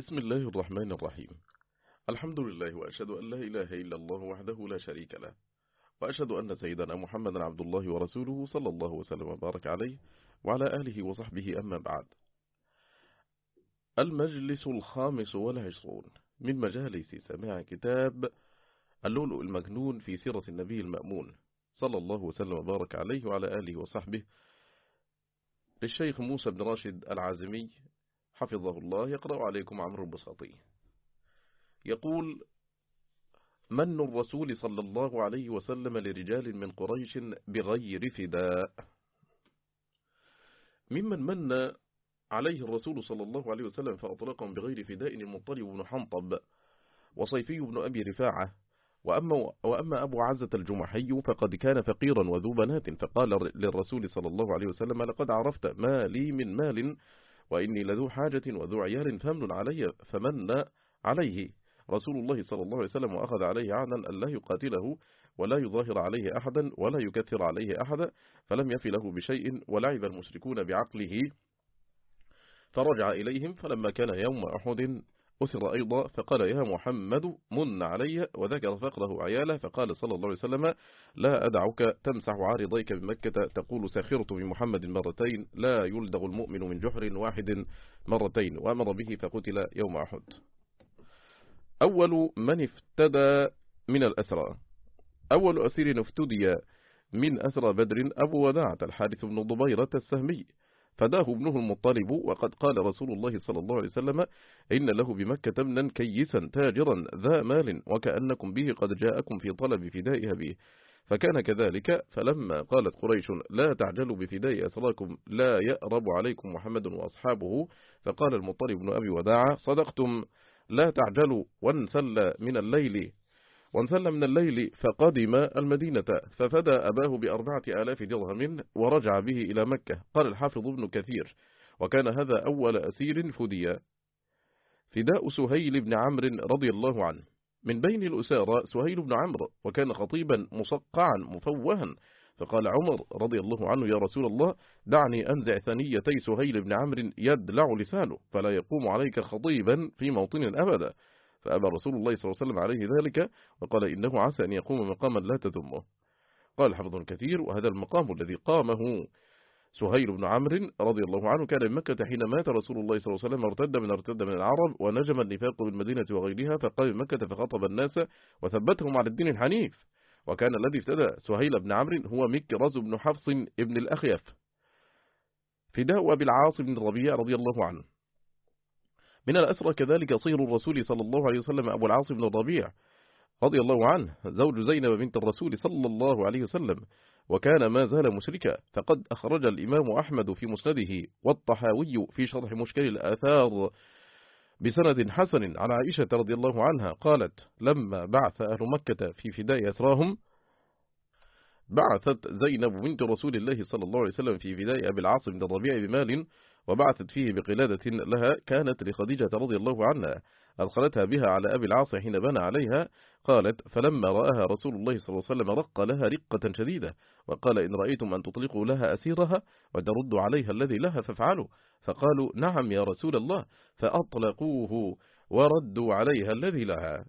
بسم الله الرحمن الرحيم. الحمد لله وأشهد أن لا إله إلا الله وحده لا شريك له وأشهد أن سيدنا محمد عبد الله ورسوله صلى الله وسلم وبارك عليه وعلى آله وصحبه أما بعد. المجلس الخامس والعشرون من مجالس سماع كتاب اللؤلؤ المجنون في سيرة النبي المأمون صلى الله وسلم وبارك عليه وعلى آله وصحبه للشيخ موسى بن راشد العازمي حفظه الله يقرأ عليكم عمرو البساطي يقول من الرسول صلى الله عليه وسلم لرجال من قريش بغير فداء؟ ممن من عليه الرسول صلى الله عليه وسلم فأطلقهم بغير فداء المطلب بن حنطب وصيفي بن أبي رفاعة. وأما, وأما أبو عزة الجمحي فقد كان فقيرا وذو بنات فقال للرسول صلى الله عليه وسلم لقد عرفت ما لي من مال وإني لذو حاجة وذو عيال فمن علي فمن عليه. رسول الله صلى الله عليه وسلم وأخذ عليه عهدا أن لا يقاتله ولا يظاهر عليه أحدا ولا يكثر عليه أحدا فلم يفي له بشيء ولعب المشركون بعقله. فرجع إليهم فلما كان يوم أحد أسر أيضا فقال يا محمد من علي وذكر فقره عياله فقال صلى الله عليه وسلم لا أدعك تمسح عارضيك بمكة تقول سخرت بمحمد مرتين لا يلدغ المؤمن من جحر واحد مرتين وأمر به فقتل يوم أحد. أول من افتدى من الأسرى. أول أسير افتدي من أسرى بدر أبو وداعة الحارث بن ضبيرة السهمي. فداه ابنه المطلب وقد قال رسول الله صلى الله عليه وسلم إن له بمكة ابنا كيسا تاجرا ذا مال وكأنكم به قد جاءكم في طلب فدائها به فكان كذلك فلما قالت قريش لا تعجلوا بفداء أسراكم لا يأرب عليكم محمد وأصحابه. فقال المطلب بن أبي وداعة صدقتم لا تعجلوا وانسل من الليل وانسل من الليل فقدم المدينة ففدى أباه بأربعة آلاف درهم ورجع به إلى مكة. قال الحافظ ابن كثير وكان هذا أول أسير فديا فداء سهيل بن عمرو رضي الله عنه. من بين الأسارة سهيل بن عمرو وكان خطيبا مصقعا مفوها. فقال عمر رضي الله عنه يا رسول الله دعني أنزع ثنيتي سهيل بن عمرو يدلع لسانه فلا يقوم عليك خطيبا في موطن أبدا. فأبى رسول الله صلى الله عليه وسلم عليه ذلك وقال إنه عسى أن يقوم مقاما لا تذمه. قال حفظ كثير وهذا المقام الذي قامه سهيل بن عمرو رضي الله عنه كان من مكة حين مات رسول الله صلى الله عليه وسلم ارتد من ارتد من العرب ونجم النفاق بالمدينة وغيرها فقام مكة فخطب الناس وثبتهم على الدين الحنيف. وكان الذي افتدى سهيل بن عمرو هو مكرز بن حفص ابن الأخيف. فداء أبي العاص بن الربيع رضي الله عنه. من الأسرى كذلك صير الرسول صلى الله عليه وسلم أبو العاص بن الربيع رضي الله عنه زوج زينب بنت الرسول صلى الله عليه وسلم وكان ما زال مشركا. فقد أخرج الإمام أحمد في مسنده والطحاوي في شرح مشكل الآثار بسند حسن. على عائشة رضي الله عنها قالت لما بعث أهل مكة في فداء أسراهم بعثت زينب بنت رسول الله صلى الله عليه وسلم في فداء أبي العاص بن الربيع بمال وبعثت فيه بقلادة لها كانت لخديجة رضي الله عنها أدخلتها بها على أبي العاص حين بنى عليها. قالت فلما رآها رسول الله صلى الله عليه وسلم رق لها رقة شديدة وقال إن رأيتم أن تطلقوا لها أسيرها وتردوا عليها الذي لها فافعلوا فقالوا نعم يا رسول الله فأطلقوه وردوا عليها الذي لها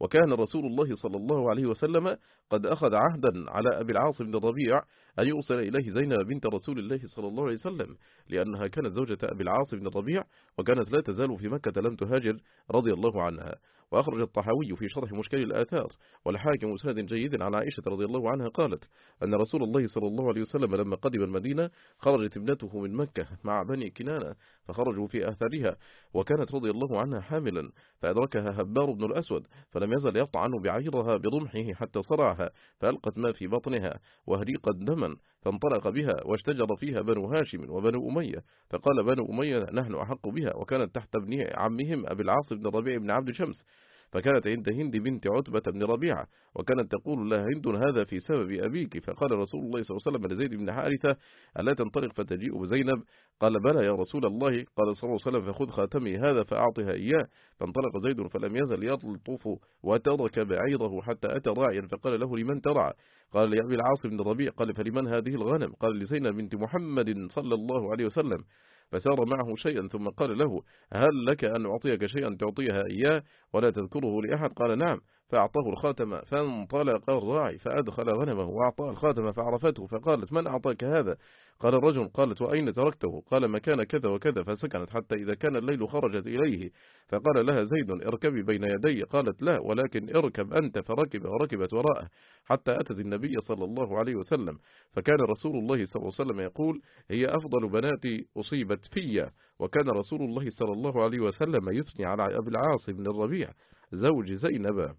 وكان رسول الله صلى الله عليه وسلم قد أخذ عهدا على أبي العاص بن الربيع أن يوصل إليه زينب بنت رسول الله صلى الله عليه وسلم لأنها كانت زوجة أبي العاص بن الربيع وكانت لا تزال في مكة لم تهاجر رضي الله عنها. وأخرج الطحاوي في شرح مشكل الآثار والحاكم سند جيد عن عائشة رضي الله عنها قالت أن رسول الله صلى الله عليه وسلم لما قدم المدينة خرجت ابنته من مكة مع بني كنانة فخرجوا في أثرها وكانت رضي الله عنها حاملا فأدركها هبار بن الأسود فلم يزل يطعن بعيرها برمحه حتى صرعها فألقت ما في بطنها وهريقت دما فانطلق بها واشتجر فيها بنو هاشم وبنو أمية فقال بنو أمية نحن أحق بها وكانت تحت ابن عمهم أبي العاص بن الربيع بن عبد شمس فكانت عند هند بنت عتبة بن ربيعة وكانت تقول لها هند هذا في سبب أبيك. فقال رسول الله صلى الله عليه وسلم لزيد بن حارثة ألا تنطلق فتجيء بزينب قال بلى يا رسول الله. قال صلى الله عليه وسلم فخذ خاتمي هذا فأعطها إياه. فانطلق زيد فلم يزل يطلطف وترك بعيره حتى أتى راعيا فقال له لمن ترعى؟ قال لأبي العاص بن الربيع قال فلمن هذه الغنم؟ قال لزينب بنت محمد صلى الله عليه وسلم فسار معه شيئا ثم قال له هل لك أن أعطيك شيئا تعطيها إياه ولا تذكره لأحد؟ قال نعم فأعطاه الخاتم فانطلق الراعي فأدخل غنمه وأعطاه الخاتم فعرفته فقالت من أعطاك هذا؟ قال الرجل قالت وأين تركته؟ قال مكان كذا وكذا فسكنت حتى إذا كان الليل خرجت إليه. فقال لها زيد اركبي بين يدي. قالت لا ولكن اركب أنت فركب وركبت وراءه حتى أتت النبي صلى الله عليه وسلم. فكان رسول الله صلى الله عليه وسلم يقول هي أفضل بناتي أصيبت في. وكان رسول الله صلى الله عليه وسلم يثني على أبي العاص بن الربيع زوج زينب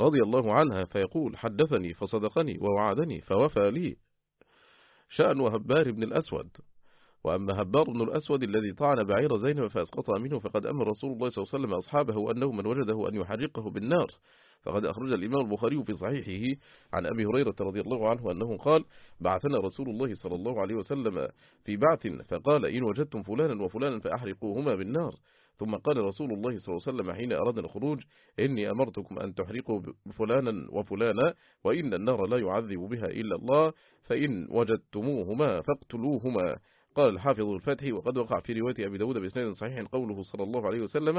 رضي الله عنها فيقول حدثني فصدقني ووعدني فوفى لي. شأن هبار بن الأسود. وأما هبار بن الأسود الذي طعن بعير زينب فأسقطها منه فقد أمر رسول الله صلى الله عليه وسلم أصحابه أنه من وجده أن يحرقه بالنار. فقد أخرج الإمام البخاري في صحيحه عن أبي هريرة رضي الله عنه أنه قال بعثنا رسول الله صلى الله عليه وسلم في بعث فقال إن وجدتم فلانا وفلانا فأحرقوهما بالنار. ثم قال رسول الله صلى الله عليه وسلم حين أراد الخروج إني أمرتكم أن تحرقوا فلانا وفلانا وإن النار لا يعذب بها إلا الله فإن وجدتموهما فاقتلوهما. قال الحافظ الفتح وقد وقع في رواية أبي داود بإسناد صحيح قوله صلى الله عليه وسلم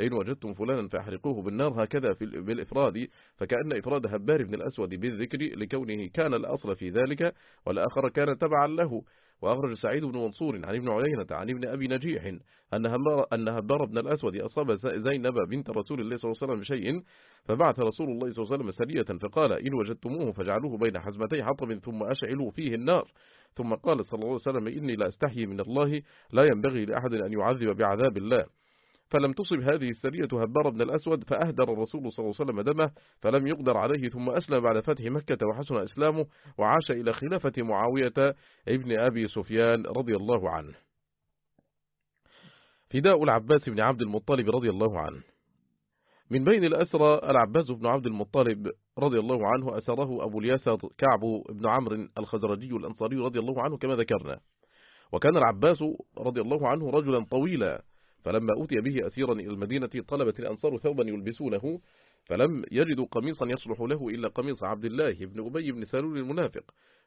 إن وجدتم فلانا فاحرقوه بالنار هكذا في بالإفراد فكأن إفراد هبار بن الأسود بالذكر لكونه كان الأصل في ذلك والآخر كان تبعا له. وأخرج سعيد بن منصور عن ابن عيينة عن ابن أبي نجيح أن هبار, بن الأسود أصاب زينب بنت رسول الله صلى الله عليه وسلم بشيء فبعث رسول الله صلى الله عليه وسلم سرية فقال إن وجدتموه فاجعلوه بين حزمتي حطب ثم أشعلوا فيه النار. ثم قال صلى الله عليه وسلم إني لا أستحي من الله لا ينبغي لأحد أن يعذب بعذاب الله. فلم تصب هذه السرية هبار بن الأسود فأهدر الرسول صلى الله عليه وسلم دمه فلم يقدر عليه ثم أسلم بعد فتح مكة وحسن إسلامه وعاش إلى خلافة معاوية ابن أبي سفيان رضي الله عنه. فداء العباس بن عبد المطلب رضي الله عنه. من بين الأسرى العباس بن عبد المطلب رضي الله عنه أسره أبو اليسر كعب بن عمرو الخزرجي الأنصاري رضي الله عنه كما ذكرنا. وكان العباس رضي الله عنه رجلا طويلا فلما أتي به أسيرا إلى المدينة طلبت الأنصار ثوبا يلبسونه فلم يجدوا قميصا يصلح له إلا قميص عبد الله بن أبي بن سالول المنافق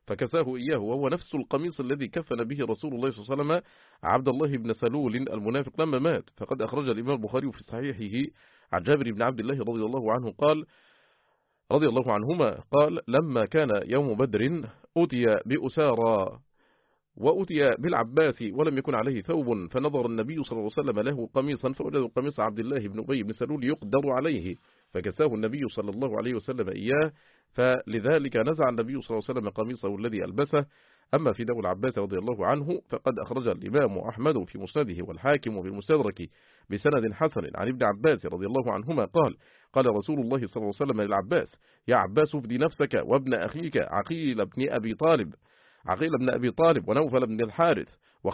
فكساه إياه وهو نفس القميص الذي كفن به رسول الله صلى الله عليه وسلم عبد الله بن سلول المنافق لما مات. فقد أخرج الإمام البخاري في صحيحه عن جابر بن عبد الله رضي الله عنه قال رضي الله عنهما قال لما كان يوم بدر أتي بأسارى وأتي بالعباس ولم يكن عليه ثوب فنظر النبي صلى الله عليه وسلم له قميصا فوجد قميص عبد الله بن أبي بن سلول يقدر عليه فكساه النبي صلى الله عليه وسلم إياه فلذلك نزع النبي صلى الله عليه وسلم قميصه الذي ألبسه. أما في دول العباس رضي الله عنه فقد أخرج الإمام أحمد في مسنده والحاكم في المستدرك بسند حسن عن ابن عباس رضي الله عنهما قال قال رسول الله صلى الله عليه وسلم للعباس يا عباس افدي نفسك وابن أخيك عقيل بن أبي طالب عقيل بن أبي طالب ونوفل بن الحارث.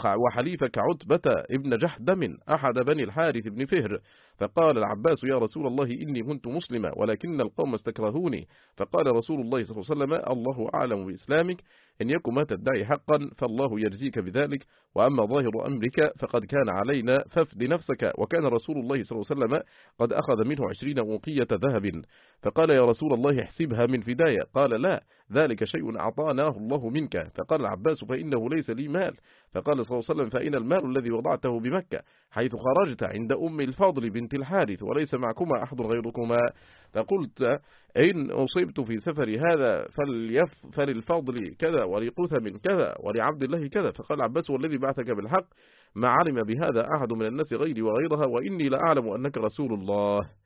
وحليفك عتبة ابن جحدم أحد بني الحارث بن فهر. فقال العباس يا رسول الله إني كنت مسلما ولكن القوم استكرهوني. فقال رسول الله صلى الله عليه وسلم الله أعلم بإسلامك. إن يكن ما تدعي حقا فالله يجزيك بذلك. وأما ظاهر أمرك فقد كان علينا فافد نفسك. وكان رسول الله صلى الله عليه وسلم قد أخذ منه عشرين وقية ذهب. فقال يا رسول الله احسبها من فداية. قال لا ذلك شيء أعطاناه الله منك. فقال العباس فإنه ليس لي مال. فقال صلى الله عليه وسلم فإن المال الذي وضعته بمكة حيث خرجت عند أم الفضل بنت الحارث وليس معكما أحد غيركما. فقلت إن أصبت في سفر هذا فليف فللفضل كذا ولقثم كذا ولعبد الله كذا. فقال عباس والذي بعثك بالحق؟ ما علم بهذا أحد من الناس غيري وغيرها وإني لأعلم أنك رسول الله.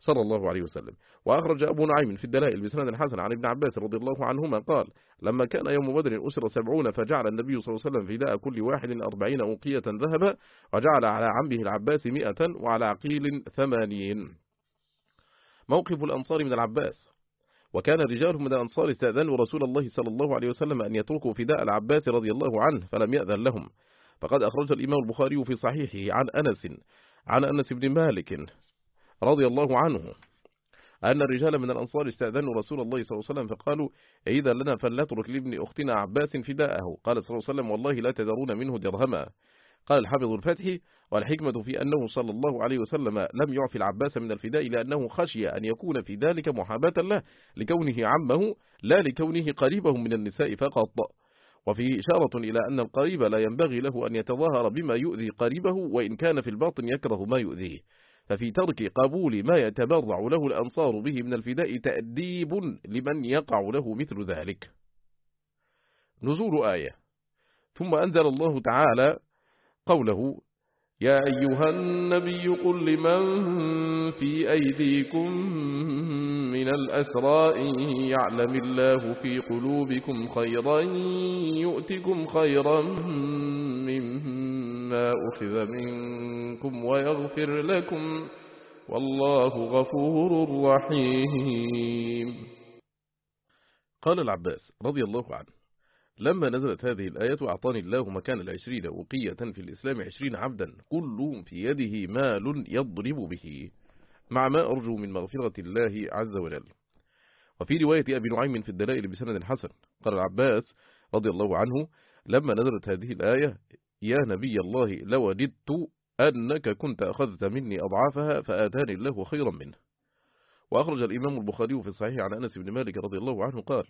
صلى الله عليه وسلم. وأخرج أبو نعيم في الدلائل بسند الحسن عن ابن عباس رضي الله عنهما قال لما كان يوم بدر أسر سبعون فجعل النبي صلى الله عليه وسلم فداء كل واحد أربعين أوقية ذهبا وجعل على عمه العباس مئة وعلى عقيل ثمانين. موقف الأنصار من العباس. وكان رجال من الأنصار استأذنوا رسول الله صلى الله عليه وسلم أن يتركوا فداء العباس رضي الله عنه فلم يأذن لهم. فقد أخرج الإمام البخاري في صحيحه عن أنس عن أنس بن مالك. رضي الله عنه أن الرجال من الأنصار استأذنوا رسول الله صلى الله عليه وسلم فقالوا إذا لنا فلنترك لابن أختنا عباس فداءه. قال صلى الله عليه وسلم والله لا تذرون منه درهما. قال الحافظ الفتح والحكمة في أنه صلى الله عليه وسلم لم يعفي العباس من الفداء لأنه خشي أن يكون في ذلك محاباة له لكونه عمه لا لكونه قريبه من النساء فقط. وفيه إشارة إلى أن القريب لا ينبغي له أن يتظاهر بما يؤذي قريبه وإن كان في الباطن يكره ما يؤذيه. ففي ترك قبول ما يتبرع له الأنصار به من الفداء تأديب لمن يقع له مثل ذلك. نزول آية. ثم أنزل الله تعالى قوله يا أيها النبي قل لمن في أيديكم من الأسراء يعلم الله في قلوبكم خيرا يؤتكم خيرا مما أخذ منكم ويغفر لكم والله غفور رحيم. قال العباس رضي الله عنه لما نزلت هذه الآية أعطاني الله مكان العشرين وقية في الإسلام عشرين عبدا كل في يده مال يضرب به مع ما أرجو من مغفرة الله عز وجل. وفي رواية أبي نعيم في الدلائل بسند حسن قال العباس رضي الله عنه لما نزلت هذه الآية يا نبي الله لوددت أنك كنت أخذت مني أضعافها فآتاني الله خيرا منه. وأخرج الإمام البخاري في الصحيح عن أنس بن مالك رضي الله عنه قال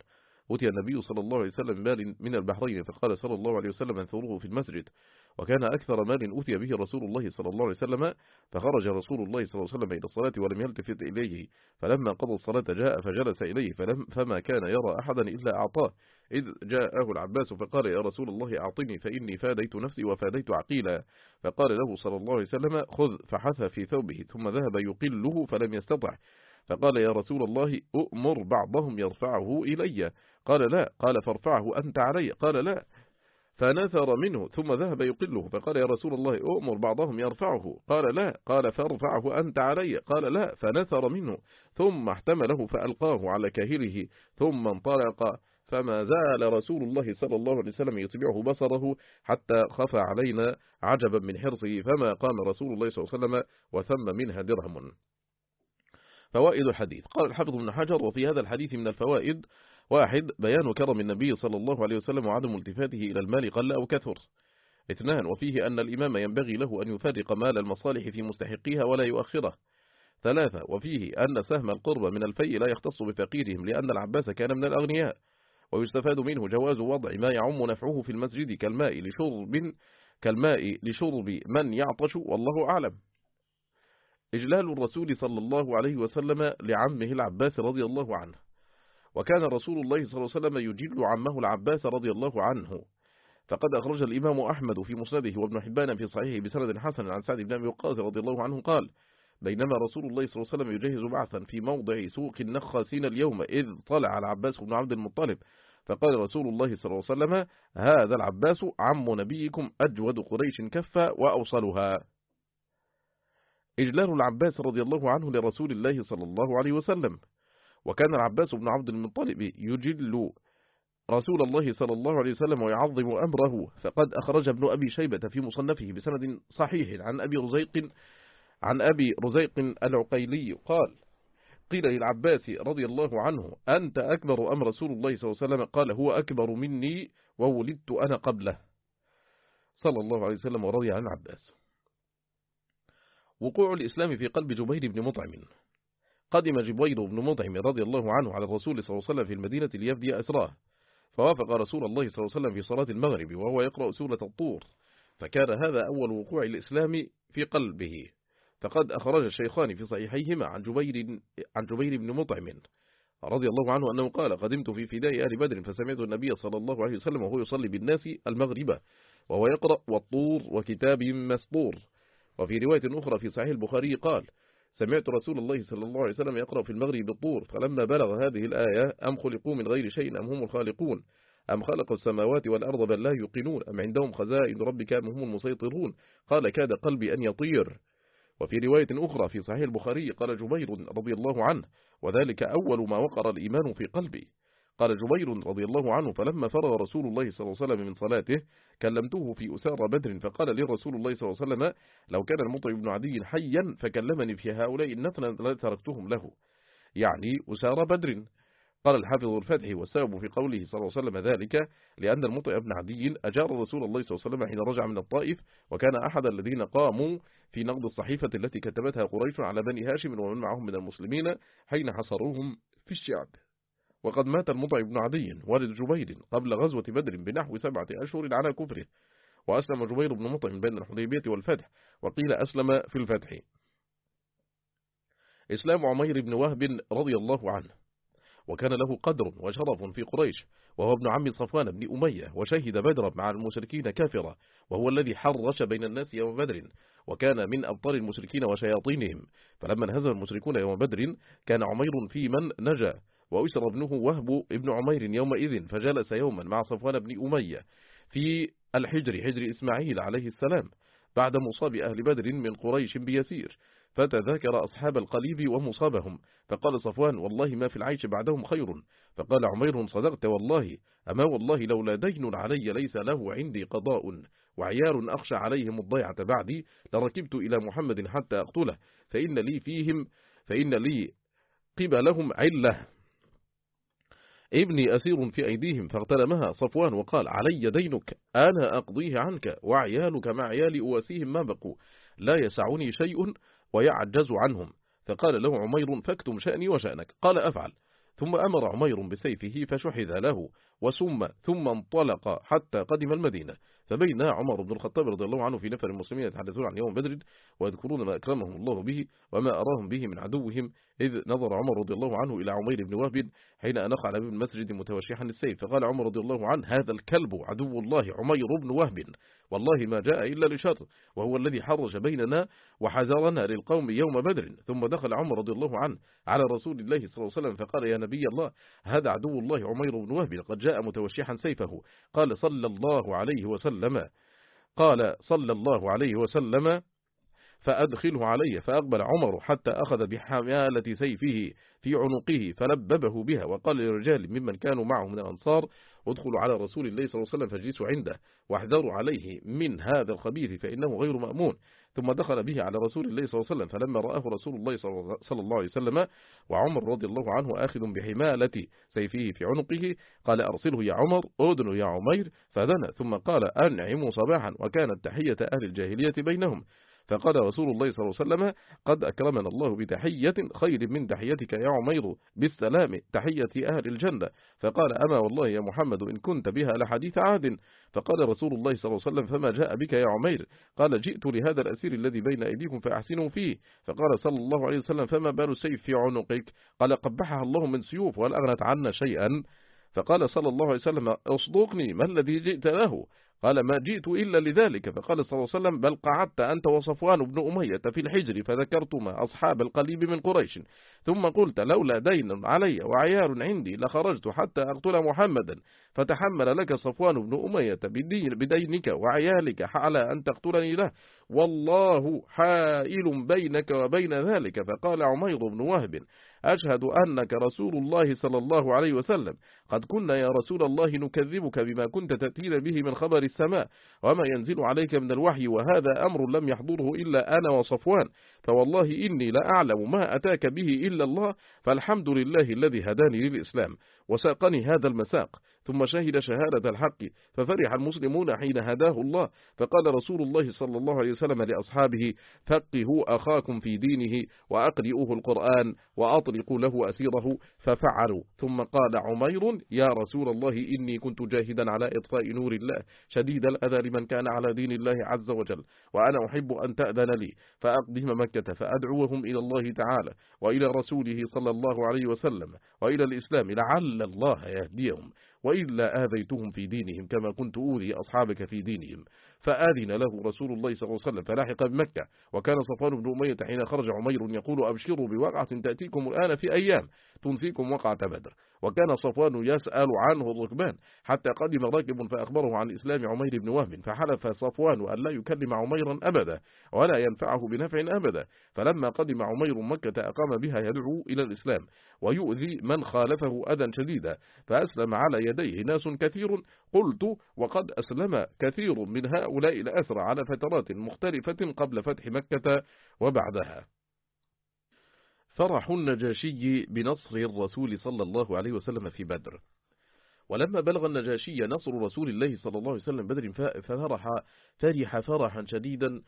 أتي النبي صلى الله عليه وسلم مال من البحرين فقال صلى الله عليه وسلم انثروه في المسجد وكان أكثر مال أتي به رسول الله صلى الله عليه وسلم فخرج رسول الله صلى الله عليه وسلم إلى الصلاة ولم يلتفت إليه. فلما قضى الصلاة جاء فجلس إليه فلم فما كان يرى أحدا إلا أعطاه. إذ جاءه العباس فقال يا رسول الله أعطني فإني فاديت نفسي وفاديت عقيلا. فقال له صلى الله عليه وسلم خذ فحث في ثوبه ثم ذهب يقله فلم يستطع. فقال يا رسول الله أؤمر بعضهم يرفعه إلي. قال لا قال فارفعه أنت علي. قال لا. فنثر منه ثم ذهب يقله. فقال يا رسول الله أؤمر بعضهم يرفعه. قال لا قال فارفعه أنت علي. قال لا فنثر منه. ثم احتمله فألقاه على كاهله ثم انطلق فما زال رسول الله صلى الله عليه وسلم يتبعه بصره حتى خفى علينا عجبا من حرصه فما قام رسول الله صلى الله عليه وسلم وثم منها درهم. فوائد الحديث. قال الحافظ بن حجر وفي هذا الحديث من الفوائد واحد بيان كرم النبي صلى الله عليه وسلم وعدم التفاته إلى المال قل أو كثر. اثنان وفيه أن الإمام ينبغي له أن يفرق مال المصالح في مستحقيها ولا يؤخره ثلاثة وفيه أن سهم القرب من الفيء لا يختص بفقيرهم لأن العباس كان من الأغنياء. ويستفاد منه جواز وضع ما يعم نفعه في المسجد كالماء لشرب كالماء لشرب من يعطش والله أعلم. إجلال الرسول صلى الله عليه وسلم لعمه العباس رضي الله عنه. وكان رسول الله صلى الله عليه وسلم يجل عمه العباس رضي الله عنه. فقد أخرج الإمام أحمد في مسنده وابن حبان في صحيحه بسند حسن عن سعد بن أبي وقاص رضي الله عنه قال بينما رسول الله صلى الله عليه وسلم يجهز بعثا في موضع سوق النخاسين اليوم إذ طلع العباس بن عبد المطلب فقال رسول الله صلى الله عليه وسلم هذا العباس عم نبيكم أجود قريش كفا وأوصلها. إجلال العباس رضي الله عنه لرسول الله صلى الله عليه وسلم. وكان العباس بن عبد المطلب يجل رسول الله صلى الله عليه وسلم ويعظم أمره. فقد أخرج ابن أبي شيبة في مصنفه بسند صحيح عن أبي رزيق عن أبي رزيق العقيلي. قال قيل للعباس رضي الله عنه أنت أكبر أم رسول الله صلى الله عليه وسلم؟ قال هو أكبر مني وولدت أنا قبله. صلى الله عليه وسلم ورضي عن العباس. وقوع الإسلام في قلب جبير بن مطعم. قدم جبير بن مطعم رضي الله عنه على الرسول صلى الله عليه وسلم في المدينة ليفدي أسراه. فوافق رسول الله صلى الله عليه وسلم في صلاة المغرب وهو يقرأ سورة الطور. فكان هذا أول وقوع الإسلام في قلبه. فقد أخرج الشيخان في صحيحيهما عن جبير, عن جبير بن مطعم رضي الله عنه أنه قال قدمت في فداء أهل بدر فسمعت النبي صلى الله عليه وسلم وهو يصلي بالناس المغرب وهو يقرأ والطور وكتاب مسطور وفي رواية أخرى في صحيح البخاري قال سمعت رسول الله صلى الله عليه وسلم يقرأ في المغرب بالطور فلما بلغ هذه الآية أم خلقوا من غير شيء أم هم الخالقون؟ أم خلقوا السماوات والأرض بل لا يقنون أم عندهم خزائن ربك أم هم المسيطرون؟ قال كاد قلبي أن يطير وفي رواية أخرى في صحيح البخاري قال جبير رضي الله عنه وذلك أول ما وقر الإيمان في قلبي. قال جبير رضي الله عنه فلما فرغ رسول الله صلى الله عليه وسلم من صلاته كلمته في أسار بدر فقال لي رسول الله صلى الله عليه وسلم لو كان المطعم بن عدي حيا فكلمني في هؤلاء النتنة تركتهم له. يعني أسار بدر. قال الحافظ الفتح والسبب في قوله صلى الله عليه وسلم ذلك لأن المطع بن عدي أجار رسول الله صلى الله عليه وسلم حين رجع من الطائف وكان أحد الذين قاموا في نقد الصحيفة التي كتبتها قريش على بني هاشم ومن معهم من المسلمين حين حصروهم في الشعب. وقد مات المطع بن عدي والد جبير قبل غزوة بدر بنحو سبعة أشهر على كفره. وأسلم جبير بن مطعم بين الحديبية والفتح وقيل أسلم في الفتح. إسلام عمير بن وهب رضي الله عنه. وكان له قدر وشرف في قريش وهو ابن عم صفوان بن أمية وشهد بدرا مع المشركين كافرا وهو الذي حرش بين الناس يوم بدر وكان من أبطال المشركين وشياطينهم. فلما انهزم المشركون يوم بدر كان عمير في من نجا وأسر ابنه وهب ابن عمير يومئذ فجلس يوما مع صفوان بن أمية في الحجر حجر إسماعيل عليه السلام بعد مصاب أهل بدر من قريش بيسير. فتذاكر أصحاب القليب ومصابهم. فقال صفوان والله ما في العيش بعدهم خير. فقال عمير صدقت والله. أما والله لولا دين علي ليس له عندي قضاء. وعيار أخشى عليهم الضيعة بعدي لركبت إلى محمد حتى أقتله. فإن لي فيهم فإن لي قبلهم علة. ابني أسير في أيديهم فاغتلمها صفوان وقال علي دينك أنا أقضيه عنك وعيالك مع عيالي أواسيهم ما بقوا. لا يسعني شيء ويعجز عنهم. فقال له عمير فاكتم شأني وشأنك. قال أفعل. ثم أمر عمير بسيفه فشحذ له وسم ثم انطلق حتى قدم المدينة. فبين عمر بن الخطاب رضي الله عنه في نفر المسلمين يتحدثون عن يوم بدر ويذكرون ما أكرمهم الله به وما أراهم به من عدوهم إذ نظر عمر رضي الله عنه إلى عمير بن وهب حين أنخ على باب المسجد متوشحا السيف فقال عمر رضي الله عنه هذا الكلب عدو الله عمير بن وهب والله ما جاء إلا لشر وهو الذي حرج بيننا وحذرنا للقوم يوم بدر. ثم دخل عمر رضي الله عنه على رسول الله صلى الله عليه وسلم فقال يا نبي الله هذا عدو الله عمير بن وهب قد جاء متوشحا سيفه. قال صلى الله عليه وسلم قال صلى الله عليه وسلم فأدخله علي فأقبل عمر حتى أخذ بحمالة سيفه في عنقه فلببه بها وقال للرجال ممن كانوا معه من الأنصار ادخلوا على رسول الله صلى الله عليه وسلم فاجلسوا عنده واحذروا عليه من هذا الخبيث فإنه غير مأمون. ثم دخل به على رسول الله صلى الله عليه وسلم فلما رآه رسول الله صلى الله عليه وسلم وعمر رضي الله عنه آخذ بحمالة سيفه في عنقه قال أرسله يا عمر أدن يا عمير. فدنا ثم قال أنعموا صباحا. وكانت تحية أهل الجاهلية بينهم. فقال رسول الله صلى الله عليه وسلم قد أكرمنا الله بتحية خير من تحيتك يا عمير بالسلام تحية أهل الجنة. فقال أما والله يا محمد إن كنت بها لحديث عاد فقال رسول الله صلى الله عليه وسلم فما جاء بك يا عمير؟ قال جئت لهذا الأسير الذي بين أيديكم فأحسنوا فيه. فقال صلى الله عليه وسلم فما بال السيف في عنقك؟ قال قبحها الله من سيوف وهل أغنت عنا شيئا. فقال صلى الله عليه وسلم اصدقني ما الذي جئت له؟ قال ما جئت إلا لذلك فقال صلى الله عليه وسلم بل قعدت أنت وصفوان بن أمية في الحجر فذكرتما أصحاب القليب من قريش. ثم قلت لولا دين علي وعيار عندي لخرجت حتى أقتل محمدا. فتحمل لك صفوان بن أمية بدينك وعيالك على أن تقتلني له. والله حائل بينك وبين ذلك. فقال عمير بن وهب أشهد أنك رسول الله صلى الله عليه وسلم. قد كنا يا رسول الله نكذبك بما كنت تأتينا به من خبر السماء وما ينزل عليك من الوحي وهذا أمر لم يحضره إلا أنا وصفوان. فوالله إني لأعلم ما أتاك به إلا الله فالحمد لله الذي هداني للإسلام. وساقني هذا المساق ثم شهد شهادة الحق ففرح المسلمون حين هداه الله. فقال رسول الله صلى الله عليه وسلم لأصحابه فقهوا أخاكم في دينه وأقرئوه القرآن وأطلقوا له أسيره ففعلوا. ثم قال عمير يا رسول الله إني كنت جاهدا على إطفاء نور الله شديد الأذى لمن كان على دين الله عز وجل وأنا أحب أن تأذن لي فأقدم مكة فأدعوهم إلى الله تعالى وإلى رسوله صلى الله عليه وسلم وإلى الإسلام. لعل الله يهديهم وإلا آذيتهم في دينهم كما كنت أوذي أصحابك في دينهم. فآذن له رسول الله صلى الله عليه وسلم فلاحق بمكة. وكان صفوان بن أمية حين خرج عمير يقول أبشروا بوقعة تأتيكم الآن في أيام تنسيكم وقعة بدر. وكان صفوان يسأل عنه الركبان حتى قدم راكب فأخبره عن إسلام عمير بن وهب فحلف صفوان أن لا يكلم عميرا أبدا ولا ينفعه بنفع أبدا. فلما قدم عمير مكة أقام بها يدعو إلى الإسلام. ويؤذي من خالفه أذى شديدا. فأسلم على يديه ناس كثير. قلت وقد أسلم كثير من هؤلاء الأسرى على فترات مختلفة قبل فتح مكة وبعدها. فرح النجاشي بنصر الرسول صلى الله عليه وسلم في بدر. ولما بلغ النجاشي نصر رسول الله صلى الله عليه وسلم بدر ففرح فرح فرحا شديدا.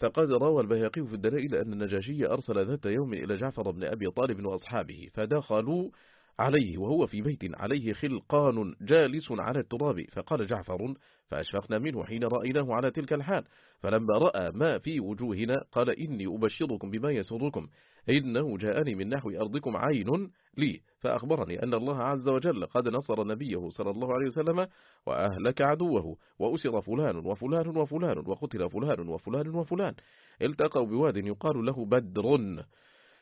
فقد روى البيهقي في الدلائل أن النجاشي أرسل ذات يوم إلى جعفر بن أبي طالب وأصحابه فدخلوا عليه وهو في بيت عليه خلقان جالس على التراب فقال جعفر فأشفقنا منه حين رأيناه على تلك الحال فلما رأى ما في وجوهنا قال إني أبشركم بما يسركم إنه جاءني من نحو أرضكم عين لي فأخبرني أن الله عز وجل قد نصر نبيه صلى الله عليه وسلم وأهلك عدوه وأسر فلان وفلان وفلان وقتل فلان وفلان وفلان. التقوا بواد يقال له بدر.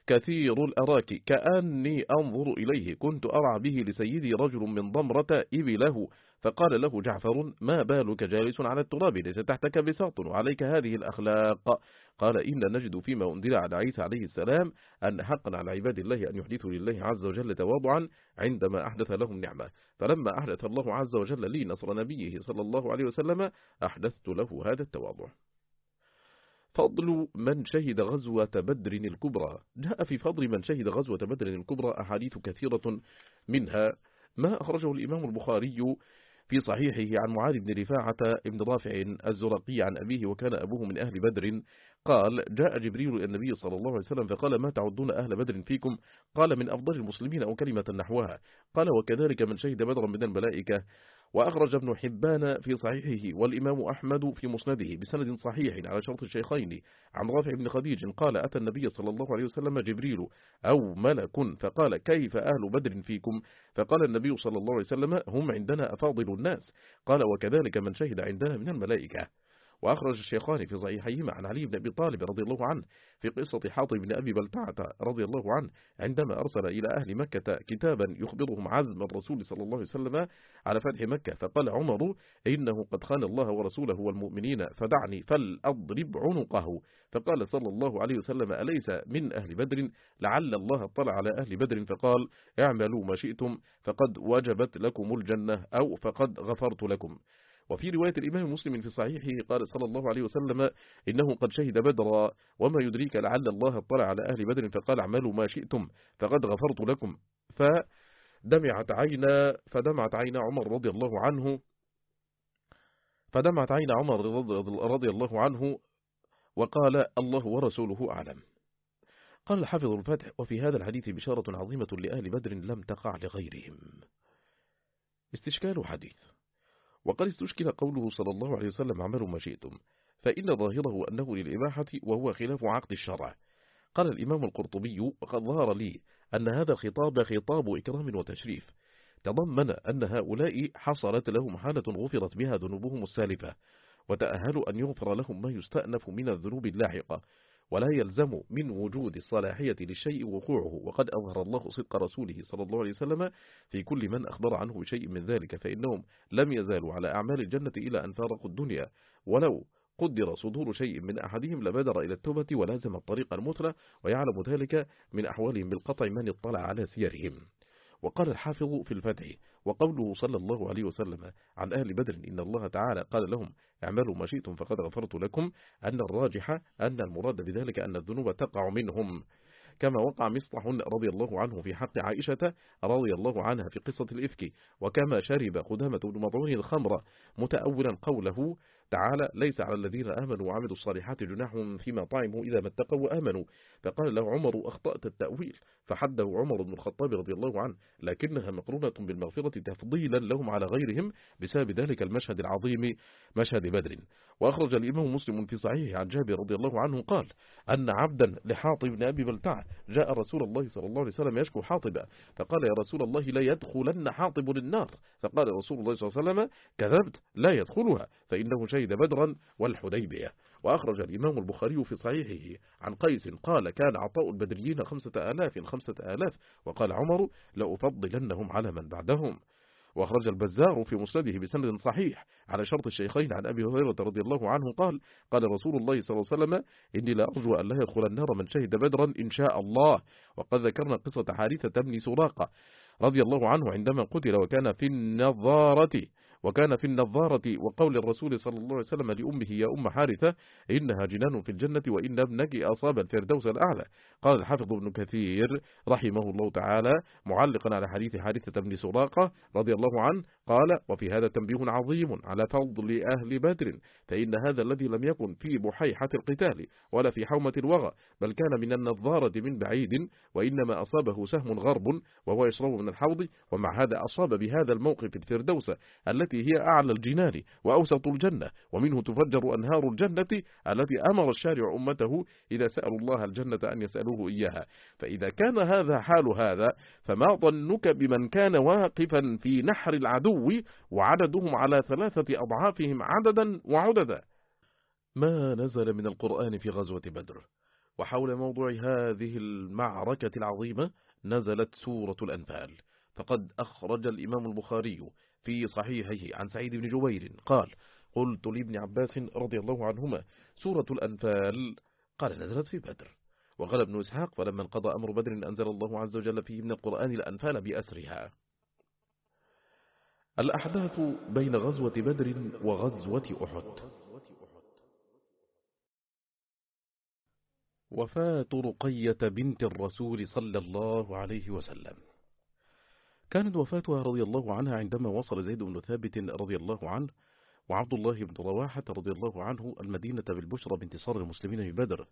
كثير الأراك كأني أنظر إليه. كنت أرى به لسيدي رجل من ضمرة إبله. فقال له جعفر ما بالك جالس على التراب؟ ليس تحتك بساط. وعليك هذه الأخلاق. قال إن نجد فيما أنزل على عيسى عليه السلام أن حقا على عباد الله أن يحدثوا لله عز وجل تواضعا عندما أحدث لهم نعمة. فلما أحدث الله عز وجل لي نصر نبيه صلى الله عليه وسلم أحدثت له هذا التواضع. فضل من شهد غزوة بدر الكبرى. جاء في فضل من شهد غزوة بدر الكبرى أحاديث كثيرة منها ما أخرجه الإمام البخاري في صحيحه عن معاذ بن رفاعة بن رافع الزرقي عن أبيه وكان أبوه من أهل بدر. قال جاء جبريل النبي صلى الله عليه وسلم فقال ما تعدون أهل بدر فيكم؟ قال من أفضل المسلمين أو كلمة نحوها. قال وكذلك من شهد بدرا من الملائكة. وأخرج ابن حبان في صحيحه والإمام أحمد في مسنده بسند صحيح على شرط الشيخين. عن رافع بن خديج قال أتى النبي صلى الله عليه وسلم جبريل أو ملك فقال كيف أهل بدر فيكم؟ فقال النبي صلى الله عليه وسلم هم عندنا أفاضل الناس. قال وكذلك من شهد عندنا من الملائكة. وأخرج الشيخان في صحيحيهما عن علي بن أبي طالب رضي الله عنه في قصة حاطب بن أبي بلتعة رضي الله عنه عندما أرسل إلى أهل مكة كتابا يخبرهم عزم الرسول صلى الله عليه وسلم على فتح مكة فقال عمر إنه قد خان الله ورسوله والمؤمنين فدعني فلأضرب عنقه. فقال صلى الله عليه وسلم أليس من أهل بدر؟ لعل الله اطلع على أهل بدر فقال اعملوا ما شئتم فقد وجبت لكم الجنة أو فقد غفرت لكم. وفي رواية الإمام مسلم في صحيحه قال صلى الله عليه وسلم إنه قد شهد بدرا وما يدريك لعل الله اطلع على أهل بدر فقال اعملوا ما شئتم فقد غفرت لكم. فدمعت عينا فدمعت عين عمر رضي الله عنه فدمعت عين عمر رضي الله عنه وقال الله ورسوله أعلم. قال الحافظ الفتح وفي هذا الحديث بشارة عظيمة لأهل بدر لم تقع لغيرهم. استشكال حديث. وقد استشكل قوله صلى الله عليه وسلم عملوا ما شئتم فإن ظاهره أنه للإباحة وهو خلاف عقد الشرع. قال الإمام القرطبي وقد ظهر لي أن هذا الخطاب خطاب إكرام وتشريف. تضمن أن هؤلاء حصلت لهم حالة غفرت بها ذنوبهم السالفة وتأهلوا أن يغفر لهم ما يستأنف من الذنوب اللاحقة. ولا يلزم من وجود الصلاحية للشيء وقوعه. وقد أظهر الله صدق رسوله صلى الله عليه وسلم في كل من أخبر عنه بشيء من ذلك فإنهم لم يزالوا على أعمال الجنة إلى أن فارقوا الدنيا. ولو قدر صدور شيء من أحدهم لبادر إلى التوبة ولازم الطريق المثلى ويعلم ذلك من أحوالهم بالقطع من اطلع على سيرهم. وقال الحافظ في الفتح وقوله صلى الله عليه وسلم عن أهل بدر إن الله تعالى قال لهم اعملوا ما شئتم فقد غفرت لكم أن الراجح أن المراد بذلك أن الذنوب تقع منهم. كما وقع مصطح رضي الله عنه في حق عائشة رضي الله عنها في قصة الإفك وكما شرب قدامة بن مضعون الخمر متأولا قوله تعالى ليس على الذين آمنوا وعملوا الصالحات جناح فيما طعموا إذا ما اتقوا وآمنوا. فقال له عمر أخطأت التأويل. فحده عمر بن الخطاب رضي الله عنه لكنها مقرونة بالمغفرة تفضيلا لهم على غيرهم بسبب ذلك المشهد العظيم مشهد بدر. وأخرج الإمام مسلم في صحيحه عن جابر رضي الله عنه قال أن عبدا لحاطب بن أبي بلتع جاء رسول الله صلى الله عليه وسلم يشكو حاطبا. فقال يا رسول الله لا يدخلن حاطب للنار فقال رسول الله صلى الله عليه وسلم كذبت لا يدخلها فإنه شهد بدرا والحديبية. وأخرج الإمام البخاري في صحيحه عن قيس قال كان عطاء البدريين خمسة آلاف خمسة آلاف. وقال عمر لأفضلنهم على من بعدهم. وأخرج البزار في مسنده بسند صحيح على شرط الشيخين عن أبي هريرة رضي الله عنه قال قال رسول الله صلى الله عليه وسلم إني لا أرجو أن لا يدخل النار من شهد بدرا إن شاء الله. وقد ذكرنا قصة حارثة بن سراقة رضي الله عنه عندما قتل وكان في النظارة. وكان في النظارة وقول الرسول صلى الله عليه وسلم لأمه يا أم حارثة إنها جنان في الجنة وإن ابنك أصاب الفردوس الأعلى. قال الحافظ ابن كثير رحمه الله تعالى معلقا على حديث حارثة بن سراقة رضي الله عنه قال وفي هذا تنبيه عظيم على فضل أهل بدر فإن هذا الذي لم يكن في بحيحة القتال ولا في حومة الوغى بل كان من النظارة من بعيد وإنما أصابه سهم غرب وهو يشرب من الحوض ومع هذا أصاب بهذا الموقف الفردوس التي هي أعلى الجنان وأوسط الجنة ومنه تفجر أنهار الجنة التي أمر الشارع أمته إذا سألوا الله الجنة أن يسألوه إياها. فإذا كان هذا حال هذا فما ظنك بمن كان واقفا في نحر العدو وعددهم على ثلاثة أضعافهم عددا وعددا؟ ما نزل من القرآن في غزوة بدر وحول موضوع هذه المعركة العظيمة نزلت سورة الأنفال. فقد أخرج الإمام البخاري في صحيحه عن سعيد بن جبير قال قلت لابن عباس رضي الله عنهما سورة الأنفال قال نزلت في بدر. وقال ابن إسحاق فلما انقضى أمر بدر أنزل الله عز وجل فيه من القرآن الأنفال بأسرها. الأحداث بين غزوة بدر وغزوة أحد. وفاة رقية بنت الرسول صلى الله عليه وسلم. كانت وفاتها رضي الله عنها عندما وصل زيد بن ثابت رضي الله عنه وعبد الله بن رواحة رضي الله عنه المدينة بالبشرى بانتصار المسلمين في بدر.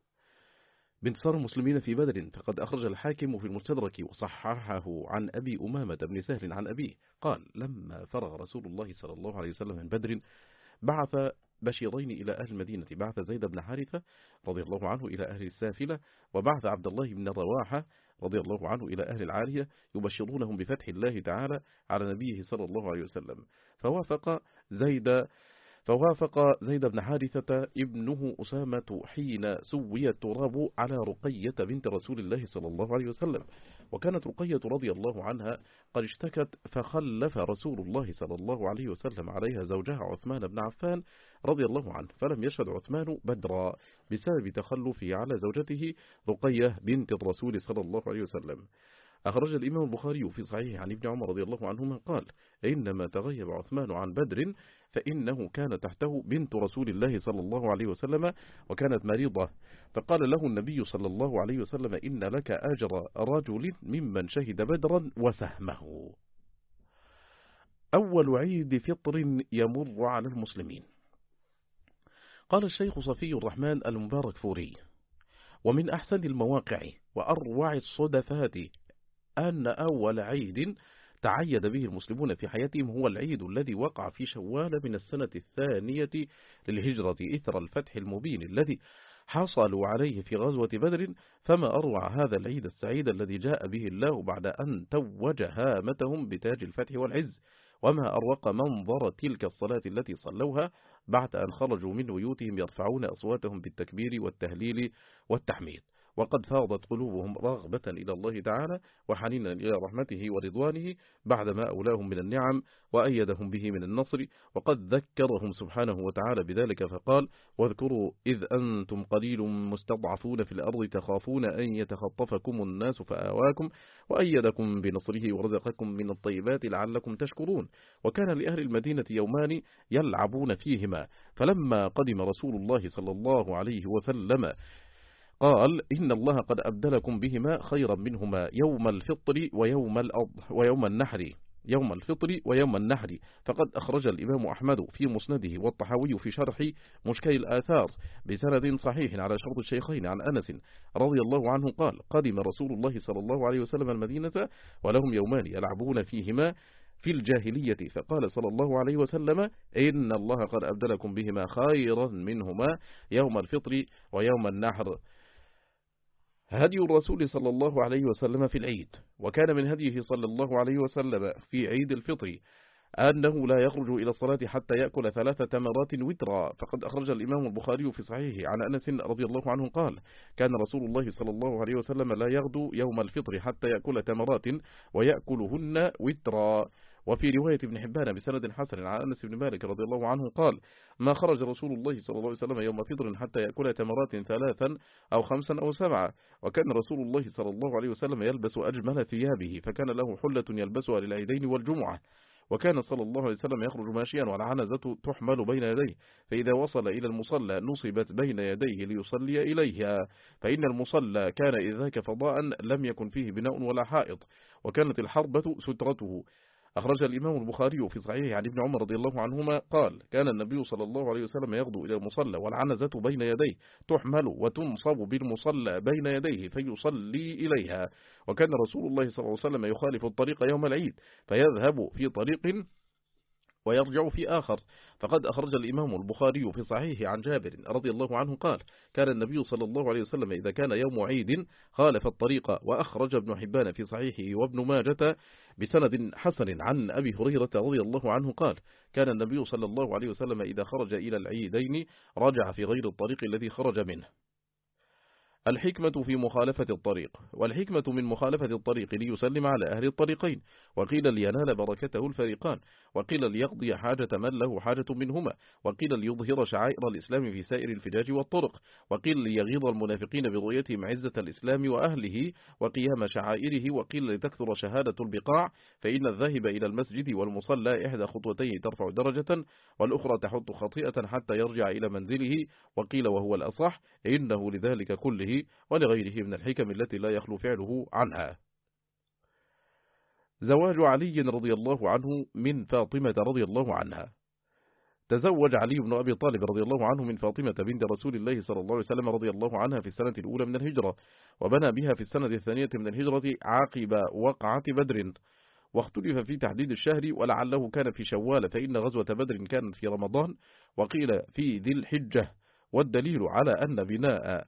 بانتصار المسلمين في بدر فقد أخرج الحاكم في المستدرك وصححه عن أبي أمامة بن سهل عن أبيه. قال لما فرغ رسول الله صلى الله عليه وسلم من بدر بعث بشيرين إلى أهل المدينة. بعث زيد بن حارثة رضي الله عنه إلى أهل السافلة وبعث عبد الله بن رواحة رضي الله عنه إلى أهل العالية يبشرونهم بفتح الله تعالى على نبيه صلى الله عليه وسلم. فوافق زيد فوافق زيد بن حارثة ابنه أسامة حين سوي التراب على رقية بنت رسول الله صلى الله عليه وسلم. وكانت رقية رضي الله عنها قد اشتكت فخلف رسول الله صلى الله عليه وسلم عليها زوجها عثمان بن عفان رضي الله عنه فلم يشهد عثمان بدرا. بسبب تخلفه على زوجته رقية بنت الرسول صلى الله عليه وسلم. أخرج الإمام البخاري في صحيح عن ابن عمر رضي الله عنهما قال إنما تغيب عثمان عن بدر فإنه كان تحته بنت رسول الله صلى الله عليه وسلم وكانت مريضة. فقال له النبي صلى الله عليه وسلم إن لك أجر رجل ممن شهد بدرا وسهمه. أول عيد فطر يمر على المسلمين. قال الشيخ صفي الرحمن المبارك فوري ومن أحسن المواقع وأروع الصدفات أن أول عيد تعيد به المسلمون في حياتهم هو العيد الذي وقع في شوال من السنة الثانية للهجرة إثر الفتح المبين الذي حصلوا عليه في غزوة بدر فما أروع هذا العيد السعيد الذي جاء به الله بعد أن توج هامتهم بتاج الفتح والعز وما أروق منظر تلك الصلاة التي صلوها بعد أن خرجوا من بيوتهم يرفعون أصواتهم بالتكبير والتهليل والتحميد. وقد فاضت قلوبهم رغبة إلى الله تعالى وحنينا إلى رحمته ورضوانه بعدما أولاهم من النعم وأيدهم به من النصر وقد ذكرهم سبحانه وتعالى بذلك فقال واذكروا إذ أنتم قليل مستضعفون في الأرض تخافون أن يتخطفكم الناس فآواكم وأيدكم بنصره ورزقكم من الطيبات لعلكم تشكرون وكان لأهل المدينة يومان يلعبون فيهما فلما قدم رسول الله صلى الله عليه وسلم قال إن الله قد أبدلكم بهما خيرا منهما يوم الفطر ويوم, الأض ويوم النحر يوم الفطر ويوم النحر. فقد أخرج الإمام أحمد في مسنده والطحاوي في شرح مشكل الآثار بسند صحيح على شرط الشيخين عن أنس رضي الله عنه قال قدم رسول الله صلى الله عليه وسلم المدينة ولهم يومان يلعبون فيهما في الجاهلية. فقال صلى الله عليه وسلم إن الله قد أبدلكم بهما خيرا منهما يوم الفطر ويوم النحر. هدي الرسول صلى الله عليه وسلم في العيد وكان من هديه صلى الله عليه وسلم في عيد الفطر أنه لا يخرج إلى الصلاة حتى يأكل ثلاث تمرات وترا فقد أخرج الإمام البخاري في صحيحه عن أنس رضي الله عنه قال كان رسول الله صلى الله عليه وسلم لا يغدو يوم الفطر حتى يأكل تمرات ويأكلهن وترا. وفي رواية ابن حبان بسند حسن عن أنس بن مالك رضي الله عنه قال ما خرج رسول الله صلى الله عليه وسلم يوم فطر حتى يأكل تمرات ثلاثا أو خمسا أو سبعا وكان رسول الله صلى الله عليه وسلم يلبس أجمل ثيابه فكان له حلة يلبسها للعيدين والجمعة وكان صلى الله عليه وسلم يخرج ماشيا والعنزة تحمل بين يديه فإذا وصل إلى المصلى نصبت بين يديه ليصلي إليها فإن المصلى كان إذ ذاك فضاء لم يكن فيه بناء ولا حائط وكانت الحربة سترته. أخرج الإمام البخاري في صحيح عن ابن عمر رضي الله عنهما قال كان النبي صلى الله عليه وسلم يغدو إلى المصلى والعنزة بين يديه تحمل وتنصب بالمصلى بين يديه فيصلي إليها وكان رسول الله صلى الله عليه وسلم يخالف الطريق يوم العيد فيذهب في طريق ويرجع في آخر. فقد أخرج الإمام البخاري في صحيح عن جابر رضي الله عنه قال كان النبي صلى الله عليه وسلم إذا كان يوم عيد خالف الطريق وأخرج ابن حبان في صحيحه وابن ماجة بسند حسن عن أبي هريرة رضي الله عنه قال كان النبي صلى الله عليه وسلم إذا خرج إلى العيدين رجع في غير الطريق الذي خرج منه. الحكمة في مخالفة الطريق. والحكمة من مخالفة الطريق ليسلم على أهل الطريقين. وقيل لينال بركته الفريقان. وقيل ليقضي حاجة من له حاجة منهما وقيل ليظهر شعائر الإسلام في سائر الفجاج والطرق وقيل ليغيظ المنافقين برؤيتهم عزة الإسلام وأهله وقيام شعائره وقيل لتكثر شهادة البقاع فإن الذاهب إلى المسجد والمصلى إحدى خطوتين ترفع درجة والأخرى تحط خطيئة حتى يرجع إلى منزله وقيل وهو الأصح إنه لذلك كله ولغيره من الحكم التي لا يخلو فعله عنها. زواج علي رضي الله عنه من فاطمة رضي الله عنها. تزوج علي بن أبي طالب رضي الله عنه من فاطمة بنت رسول الله صلى الله عليه وسلم رضي الله عنها في السنة الأولى من الهجرة وبنى بها في السنة الثانية من الهجرة عاقب وقعة بدر واختلف في تحديد الشهر ولعله كان في شوال فإن غزوة بدر كانت في رمضان وقيل في ذي الحجة. والدليل على أن بناء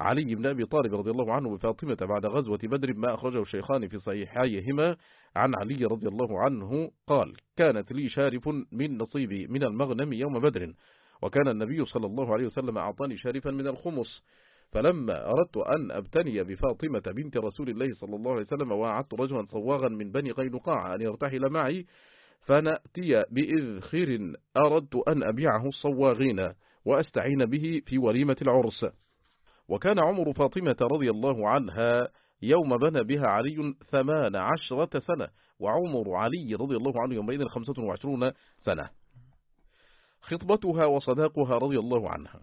علي بن أبي طالب رضي الله عنه وفاطمة بعد غزوة بدر ما أخرجه الشيخان في صحيحيهما عن علي رضي الله عنه قال كانت لي شارف من نصيبي من المغنم يوم بدر وكان النبي صلى الله عليه وسلم أعطاني شارفا من الخمس. فلما أردت أن أبتني بفاطمة بنت رسول الله صلى الله عليه وسلم وأعدت رجلا صواغا من بني قينقاع أن يرتحل معي فنأتي بإذخر أردت أن أبيعه الصواغين وأستعين به في وليمة العرس. وكان عمر فاطمة رضي الله عنها يوم بنى بها علي ثمان عشرة سنة وعمر علي رضي الله عنه يومئذ خمسة وعشرون سنة. خطبتها وصداقها رضي الله عنها.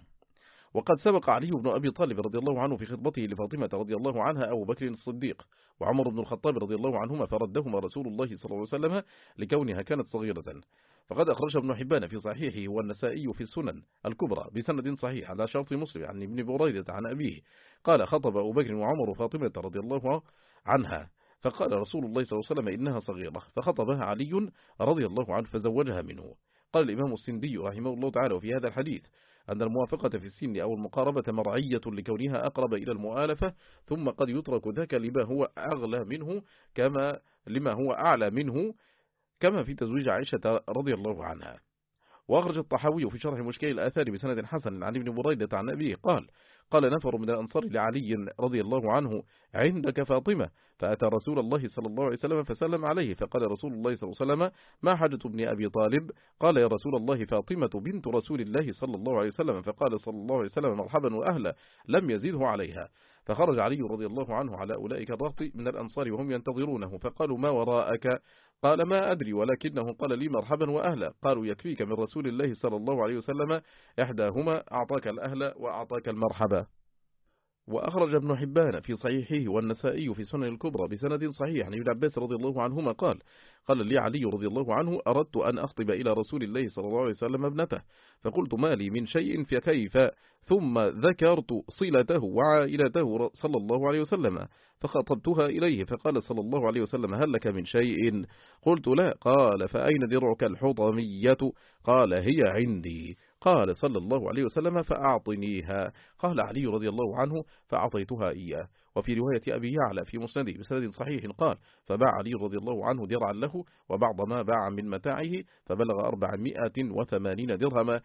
وقد سبق علي بن أبي طالب رضي الله عنه في خطبته لفاطمة رضي الله عنها أبو بكر الصديق وعمر بن الخطاب رضي الله عنهما فردهما رسول الله صلى الله عليه وسلم لكونها كانت صغيرة. فقد أخرج ابن حبان في صحيحه والنسائي في السنن الكبرى بسند صحيح على شرط مسلم عن ابن بريدة عن أبيه. قال خطب أبو بكر وعمر فاطمة رضي الله عنها. فقال رسول الله صلى الله عليه وسلم إنها صغيرة. فخطبها علي رضي الله عنه فزوجها منه. قال الإمام السندي رحمه الله تعالى في هذا الحديث أن الموافقة في السن أو المقاربة مرعية لكونها أقرب إلى المؤالفة ثم قد يترك ذاك لما هو أغلى منه كما لما هو أعلى منه كما في تزويج عائشة رضي الله عنها. وأخرج الطحاوي في شرح مشكل الآثار بسند حسن عن ابن بريدة عن أبيه قال قال نفر من الأنصار لعلي رضي الله عنه عندك فاطمة فأتى رسول الله صلى الله عليه وسلم فسلم عليه فقال رسول الله صلى الله عليه وسلم ما حاجة ابن أبي طالب؟ قال يا رسول الله فاطمة بنت رسول الله صلى الله عليه وسلم فقال صلى الله عليه وسلم مرحبا وأهلا لم يزيده عليها. فخرج علي رضي الله عنه على أولئك الرهط من الأنصار وهم ينتظرونه. فقالوا ما وراءك؟ قال ما أدري ولكنه قال لي مرحبا وأهلا. قالوا يكفيك من رسول الله صلى الله عليه وسلم إحداهما أعطاك الأهل وأعطاك المرحبا. وأخرج ابن حبان في صحيحه والنسائي في سنن الكبرى بسند صحيح. عن ابن عباس رضي الله عنهما قال قال لي علي رضي الله عنه أردت أن أخطب إلى رسول الله صلى الله عليه وسلم ابنته. فقلت ما لي من شيء فكيف؟ ثم ذكرت صلته وعائلته صلى الله عليه وسلم فخطبتها إليه فقال صلى الله عليه وسلم هل لك من شيء؟ قلت لا. قال فأين درعك الحطمية؟ قال هي عندي. قال صلى الله عليه وسلم فأعطنيها. قال علي رضي الله عنه فأعطيتها إياه. وفي رواية أبي يعلى في مسنده بسند صحيح قال فباع علي رضي الله عنه درعا له وبعض ما باع من متاعه فبلغ أربعمائة وثمانين درهما.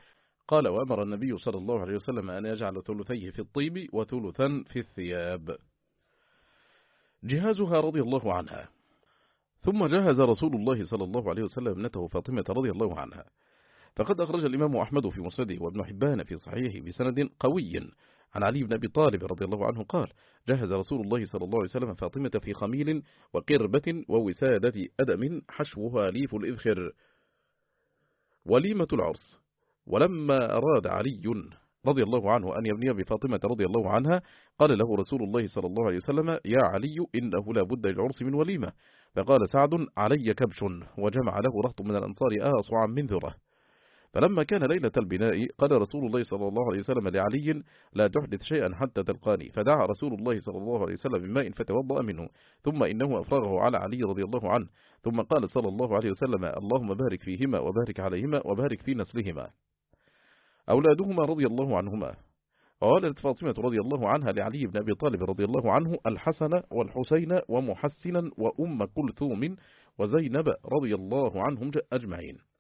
قال وأمر النبي صلى الله عليه وسلم أن يجعل ثلثيه في الطيب وثلثا في الثياب. جهازها رضي الله عنها. ثم جهز رسول الله صلى الله عليه وسلم ابنته فاطمة رضي الله عنها. فقد أخرج الإمام أحمد في مسنده وابن حبان في صحيحه بسند قوي. عن علي بن أبي طالب رضي الله عنه قال جهز رسول الله صلى الله عليه وسلم فاطمة في خميل وقربة ووسادة أدم حشوها ليف الإذخر وليمة العرس. ولما أراد علي رضي الله عنه أن يبني بفاطمة رضي الله عنها قال له رسول الله صلى الله عليه وسلم يا علي إنه لا بد للعرس من وليمة. فقال سعد علي كبش. وجمع له رهط من الأنصار آصعا من ذرة. فلما كان ليلة البناء قال رسول الله صلى الله عليه وسلم لعلي لا تحدث شيئا حتى تلقاني. فدعا رسول الله صلى الله عليه وسلم بماء فتوضأ منه. ثم إنه أفرغه على علي رضي الله عنه. ثم قال صلى الله عليه وسلم اللهم بارك فيهما وبارك عليهما وبارك في نسلهما. أولادهما رضي الله عنهما. قالت فاطمة رضي الله عنها لعلي بن أبي طالب رضي الله عنه الحسن والحسين ومحسنا وأم كلثوم وزينب رضي الله عنهم أجمعين.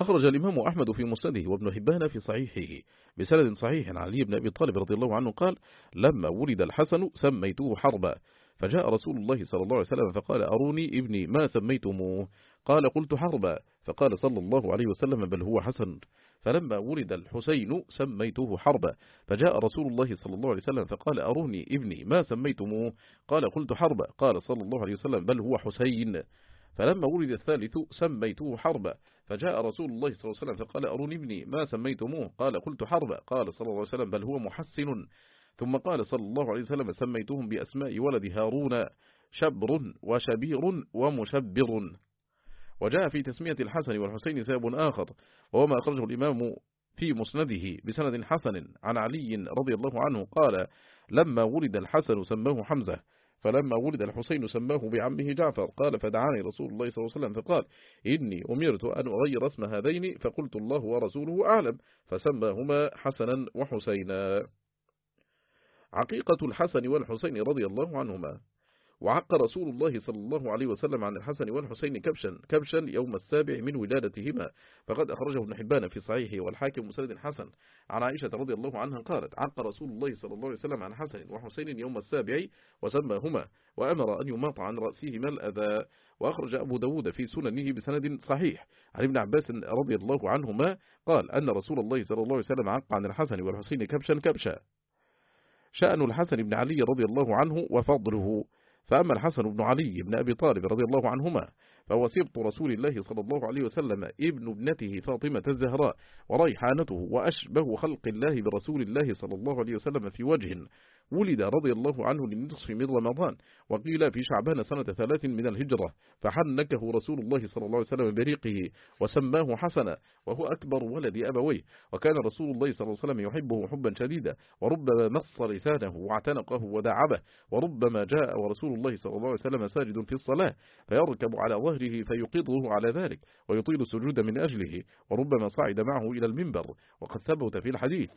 أخرج الإمام أحمد في مسنده وابن حبان في صحيحه بسند صحيح عن علي بن أبي طالب رضي الله عنه قال لما ولد الحسن سميته حربا فجاء رسول الله صلى الله عليه وسلم فقال أروني ابني ما سميتموه؟ قال قلت حربا. فقال صلى الله عليه وسلم بل هو حسن. فلما ولد الحسين سميته حربا فجاء رسول الله صلى الله عليه وسلم فقال أروني ابني ما سميتموه؟ قال قلت حربا. قال صلى الله عليه وسلم بل هو حسين. فلما ولد الثالث سميته حربا فجاء رسول الله صلى الله عليه وسلم فقال أروني ابني ما سميتموه؟ قال قلت حربا. قال صلى الله عليه وسلم بل هو محسن. ثم قال صلى الله عليه وسلم سميتهم بأسماء ولد هارون شبر وشبير ومشبر. وجاء في تسمية الحسن والحسين سبب آخر وهو ما أخرجه الإمام في مسنده بسند حسن عن علي رضي الله عنه قال لما ولد الحسن سماه حمزة. فلما ولد الحسين سماه بعمه جعفر قال فدعاني رسول الله صلى الله عليه وسلم فقال إني أمرت أن أغير اسم هذين فقلت الله ورسوله أعلم فسماهما حسنا وحسينا. عقيقة الحسن والحسين رضي الله عنهما. وعق رسول الله صلى الله عليه وسلم عن الحسن والحسين كبشا كبشا يوم السابع من ولادتهما. فقد أخرجه ابن حبان في صحيحه والحاكم مسند حسن. عن عائشة رضي الله عنها قالت عق رسول الله صلى الله عليه وسلم عن حسن وحسين يوم السابع وسماهما وأمر أن يماط عن رأسهما الأذى. وأخرج أبو داود في سننه بسند صحيح. عن ابن عباس رضي الله عنهما قال أن رسول الله صلى الله عليه وسلم عق عن الحسن والحسين كبشا كبشا. شأن الحسن بن علي رضي الله عنه وفضله. فأما الحسن بن علي بن أبي طالب رضي الله عنهما فهو سبط رسول الله صلى الله عليه وسلم ابن ابنته فاطمة الزهراء وريحانته وأشبه خلق الله برسول الله صلى الله عليه وسلم في وجه ولد رضي الله عنه للنصف من رمضان وقيل في شعبان سنة ثلاث من الهجرة فحنكه رسول الله صلى الله عليه وسلم بريقه وسماه حسنا وهو أكبر ولد أبويه وكان رسول الله صلى الله عليه وسلم يحبه حبا شديدا وربما مص لسانه واعتنقه ودعبه وربما جاء ورسول الله صلى الله عليه وسلم ساجد في الصلاة فيركب على ظهره فيقضه على ذلك ويطيل السجود من أجله وربما صعد معه إلى المنبر وقد ثبت في الحديث.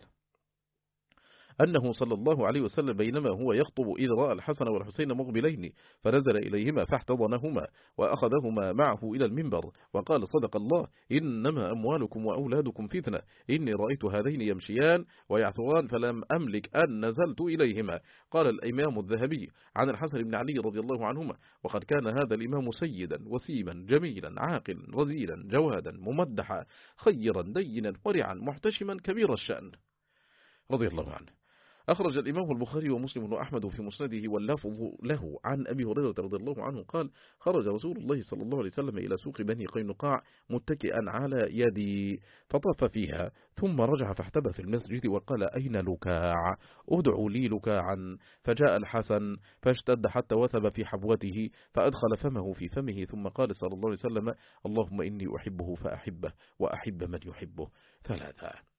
أنه صلى الله عليه وسلم بينما هو يخطب إذ رأى الحسن والحسين مقبلين فنزل إليهما فاحتضنهما وأخذهما معه إلى المنبر وقال صدق الله إنما أموالكم وأولادكم فتنة إني رأيت هذين يمشيان ويعثران فلم أملك أن نزلت إليهما. قال الإمام الذهبي عن الحسن بن علي رضي الله عنهما وقد كان هذا الإمام سيدا وسيما جميلا عاقلا رزيلا جوادا ممدحا خيرا دينا ورعا محتشما كبير الشأن. رضي الله عنه. أخرج الإمام البخاري ومسلم وأحمد في مسنده واللفظ له عن أبي هريرة رضي الله عنه قال خرج رسول الله صلى الله عليه وسلم إلى سوق بني قينقاع متكئا على يدي فطاف فيها ثم رجع فاحتبى في المسجد وقال أين لكاع؟ ادعوا لي لكاعا. فجاء الحسن فاشتد حتى وثب في حبوته فأدخل فمه في فمه ثم قال صلى الله عليه وسلم اللهم إني أحبه فأحبه وأحب من يحبه. ثلاثة.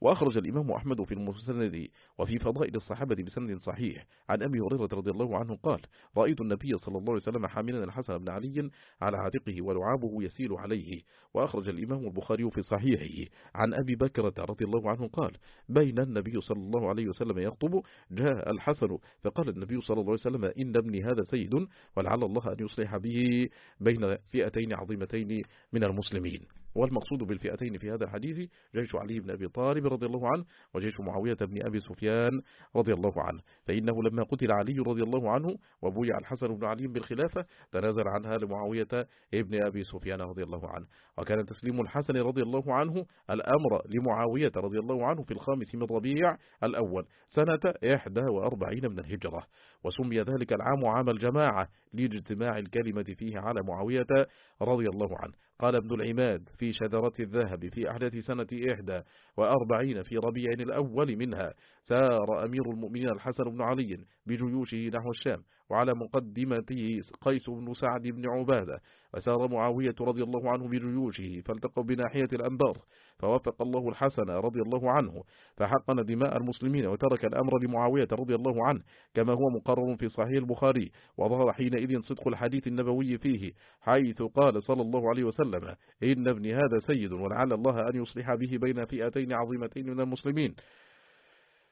وأخرج الإمام أحمد في المسند وفي فضائل الصحابة بسند صحيح. عن أبي هريرة رضي الله عنه قال رأيت النبي صلى الله عليه وسلم حاملا الحسن بن علي على عاتقه ولعابه يسيل عليه. وأخرج الإمام البخاري في صحيحه. عن أبي بكرة رضي الله عنه قال بين النبي صلى الله عليه وسلم يخطب جاء الحسن. فقال النبي صلى الله عليه وسلم إن ابني هذا سيد ولعل الله أن يصلح به بين فئتين عظيمتين من المسلمين. والمقصود بالفئتين في هذا الحديث جيش علي بن أبي طالب رضي الله عنه وجيش معاوية بن أبي سفيان رضي الله عنه. فإنه لما قتل علي رضي الله عنه وبويع الحسن بن علي بالخلافة تنازل عنها لمعاوية ابن أبي سفيان رضي الله عنه. وكان تسليم الحسن رضي الله عنه الأمر لمعاوية رضي الله عنه في الخامس من ربيع الأول سنة 41 من الهجرة. وسمي ذلك العام عام الجماعة لاجتماع الكلمة فيه على معاوية رضي الله عنه. قال ابن العماد في شذرة الذهب في أحدث سنة إحدى وأربعين في ربيع الأول منها سار أمير المؤمنين الحسن بن علي بجيوشه نحو الشام وعلى مقدمته قيس بن سعد بن عبادة وسار معاوية رضي الله عنه بجيوشه فالتقوا بناحية الأنبار. فوفق الله الحسن رضي الله عنه فحقن دماء المسلمين وترك الأمر لمعاوية رضي الله عنه كما هو مقرر في صحيح البخاري وظهر حينئذ صدق الحديث النبوي فيه حيث قال صلى الله عليه وسلم إن ابن هذا سيد ولعل الله أن يصلح به بين فئتين عظيمتين من المسلمين.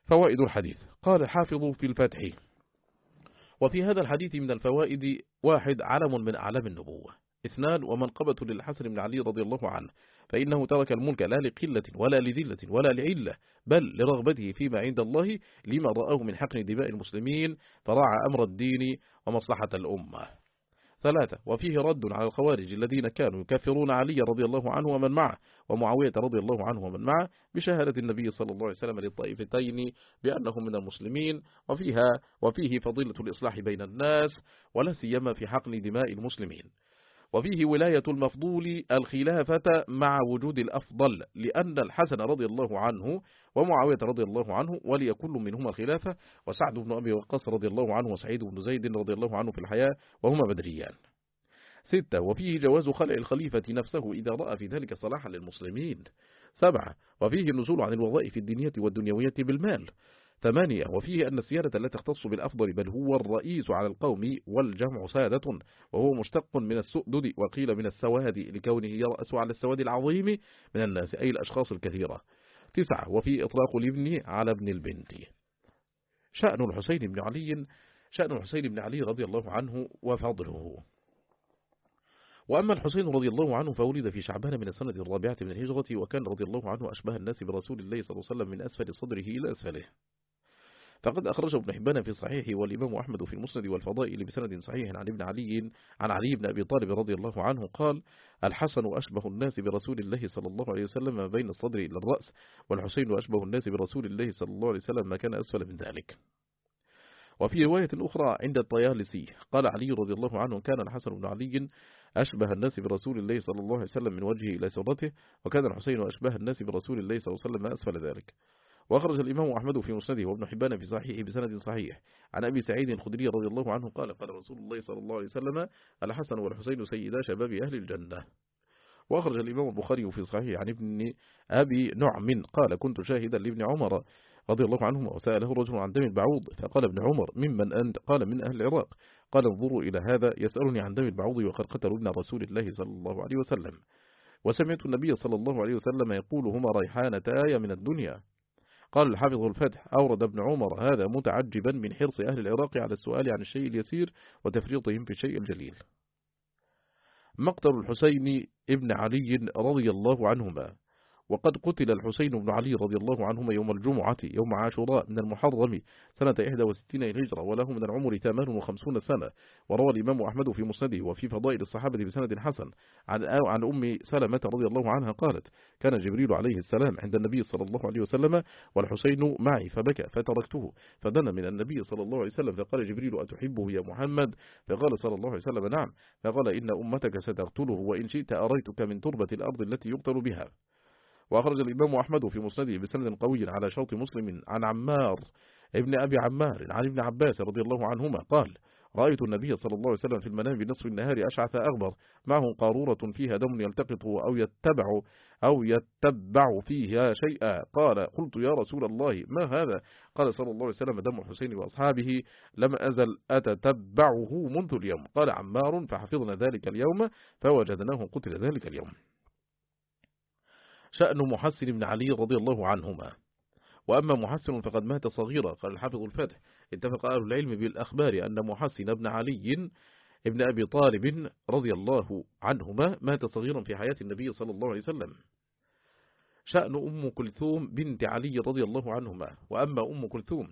فوائد الحديث. قال الحافظ في الفتح وفي هذا الحديث من الفوائد واحد علم من أعلام النبوة اثنان ومنقبة للحسن بن علي رضي الله عنه فإنه ترك الملك لا لقلة ولا لذلة ولا لعلة بل لرغبته فيما عند الله لما رأه من حقن دماء المسلمين فراعى أمر الدين ومصلحة الأمة. ثلاثة وفيه رد على الخوارج الذين كانوا يكفرون علي رضي الله عنه ومن معه ومعاوية رضي الله عنه ومن معه بشهادة النبي صلى الله عليه وسلم للطائفتين بأنهم من المسلمين وفيها وفيه فضيلة الإصلاح بين الناس ولا سيما في حقن دماء المسلمين. وفيه ولاية المفضول الخلافة مع وجود الأفضل لأن الحسن رضي الله عنه ومعاوية رضي الله عنه ولي كل منهما خلافة وسعد بن أبي وقاص رضي الله عنه وسعيد بن زيد رضي الله عنه في الحياة وهما بدريان. ستة وفيه جواز خلع الخليفة نفسه إذا رأى في ذلك صلاحا للمسلمين. سبعة وفيه النزول عن الوظائف الدينية والدنيوية بالمال. ثمانية وفيه أن السيادة لا تختص بالأفضل بل هو الرئيس على القوم والجمع سادة وهو مشتق من السؤدد وقيل من السواد لكونه يرأس على السواد العظيم من الناس أي الأشخاص الكثيرة. تسعة وفي إطلاق الابن على ابن البنت. شأن الحسين بن علي شأن الحسين بن علي رضي الله عنه وفضله. وأما الحسين رضي الله عنه فولد في شعبان من السنة الرابعة من الهجرة وكان رضي الله عنه أشبه الناس برسول الله صلى الله عليه وسلم من أسفل صدره إلى أسفله. فقد أخرج ابن حبان في صحيحه والإمام أحمد في المسند والفضائل بسند صحيح عن ابن علي عن علي بن أبي طالب رضي الله عنه قال الحسن أشبه الناس برسول الله صلى الله عليه وسلم ما بين الصدر إلى الرأس والحسين أشبه الناس برسول الله صلى الله عليه وسلم ما كان أسفل من ذلك. وفي رواية أخرى عند الطيالسي قال علي رضي الله عنه كان الحسن بن علي أشبه الناس برسول الله صلى الله عليه وسلم من وجهه إلى سرته وكان الحسين أشبه الناس برسول الله صلى الله عليه وسلم ما أسفل ذلك. وأخرج الإمام أحمد في مسنده وابن حبان في صحيحه بسند صحيح. عن أبي سعيد الخدري رضي الله عنه قال قال رسول الله صلى الله عليه وسلم الحسن والحسين سيدا شباب أهل الجنة. وأخرج الإمام البخاري في صحيح عن ابن أبي نعم قال كنت شاهدا لابن عمر رضي الله عنهما وسأله رجل عن دم البعوض فقال ابن عمر ممن أنت؟ قال من أهل العراق. قال انظروا إلى هذا يسألني عن دم البعوض وقد قتلوا ابن رسول الله صلى الله عليه وسلم. وسمعت النبي صلى الله عليه وسلم يقول هما ريحانتاي من الدنيا. قال الحافظ الفتح أورد ابن عمر هذا متعجبا من حرص أهل العراق على السؤال عن الشيء اليسير وتفريطهم في الشيء الجليل. مقتل الحسين ابن علي رضي الله عنهما. وقد قتل الحسين بن علي رضي الله عنهما يوم الجمعة يوم عاشوراء من المحرم سنة 61 الهجرة وله من العمر 58 سنة. وروى الإمام أحمد في مسنده وفي فضائل الصحابة بسند حسن. عن عن أم سلمة رضي الله عنها قالت كان جبريل عليه السلام عند النبي صلى الله عليه وسلم والحسين معي فبكى فتركته. فدنا من النبي صلى الله عليه وسلم فقال جبريل أتحبه يا محمد؟ فقال صلى الله عليه وسلم نعم. فقال إن أمتك ستقتله وإن شئت أريتك من تربة الأرض التي يقتل بها. وأخرج الإمام أحمد في مسنده بسند قوي على شوط مسلم عن عمار ابن أبي عمار عن ابن عباس رضي الله عنهما قال رأيت النبي صلى الله عليه وسلم في المنام بنصف النهار أشعث أغبر معه قارورة فيها دم يلتقط أو يتبع أو يتبع فيها شيئا. قال قلت يا رسول الله ما هذا؟ قال صلى الله عليه وسلم دم الحسين وأصحابه لم أزل أتتبعه منذ اليوم. قال عمار فحفظنا ذلك اليوم فوجدناه قتل ذلك اليوم. شأن محسن بن علي رضي الله عنهما. وأما محسن فقد مات صغيرا قال الحافظ الفتح اتفق أهل العلم بالأخبار أن محسن بن علي ابن أبي طالب رضي الله عنهما مات صغيرا في حياة النبي صلى الله عليه وسلم. شأن أم كلثوم بنت علي رضي الله عنهما. وأما أم كلثوم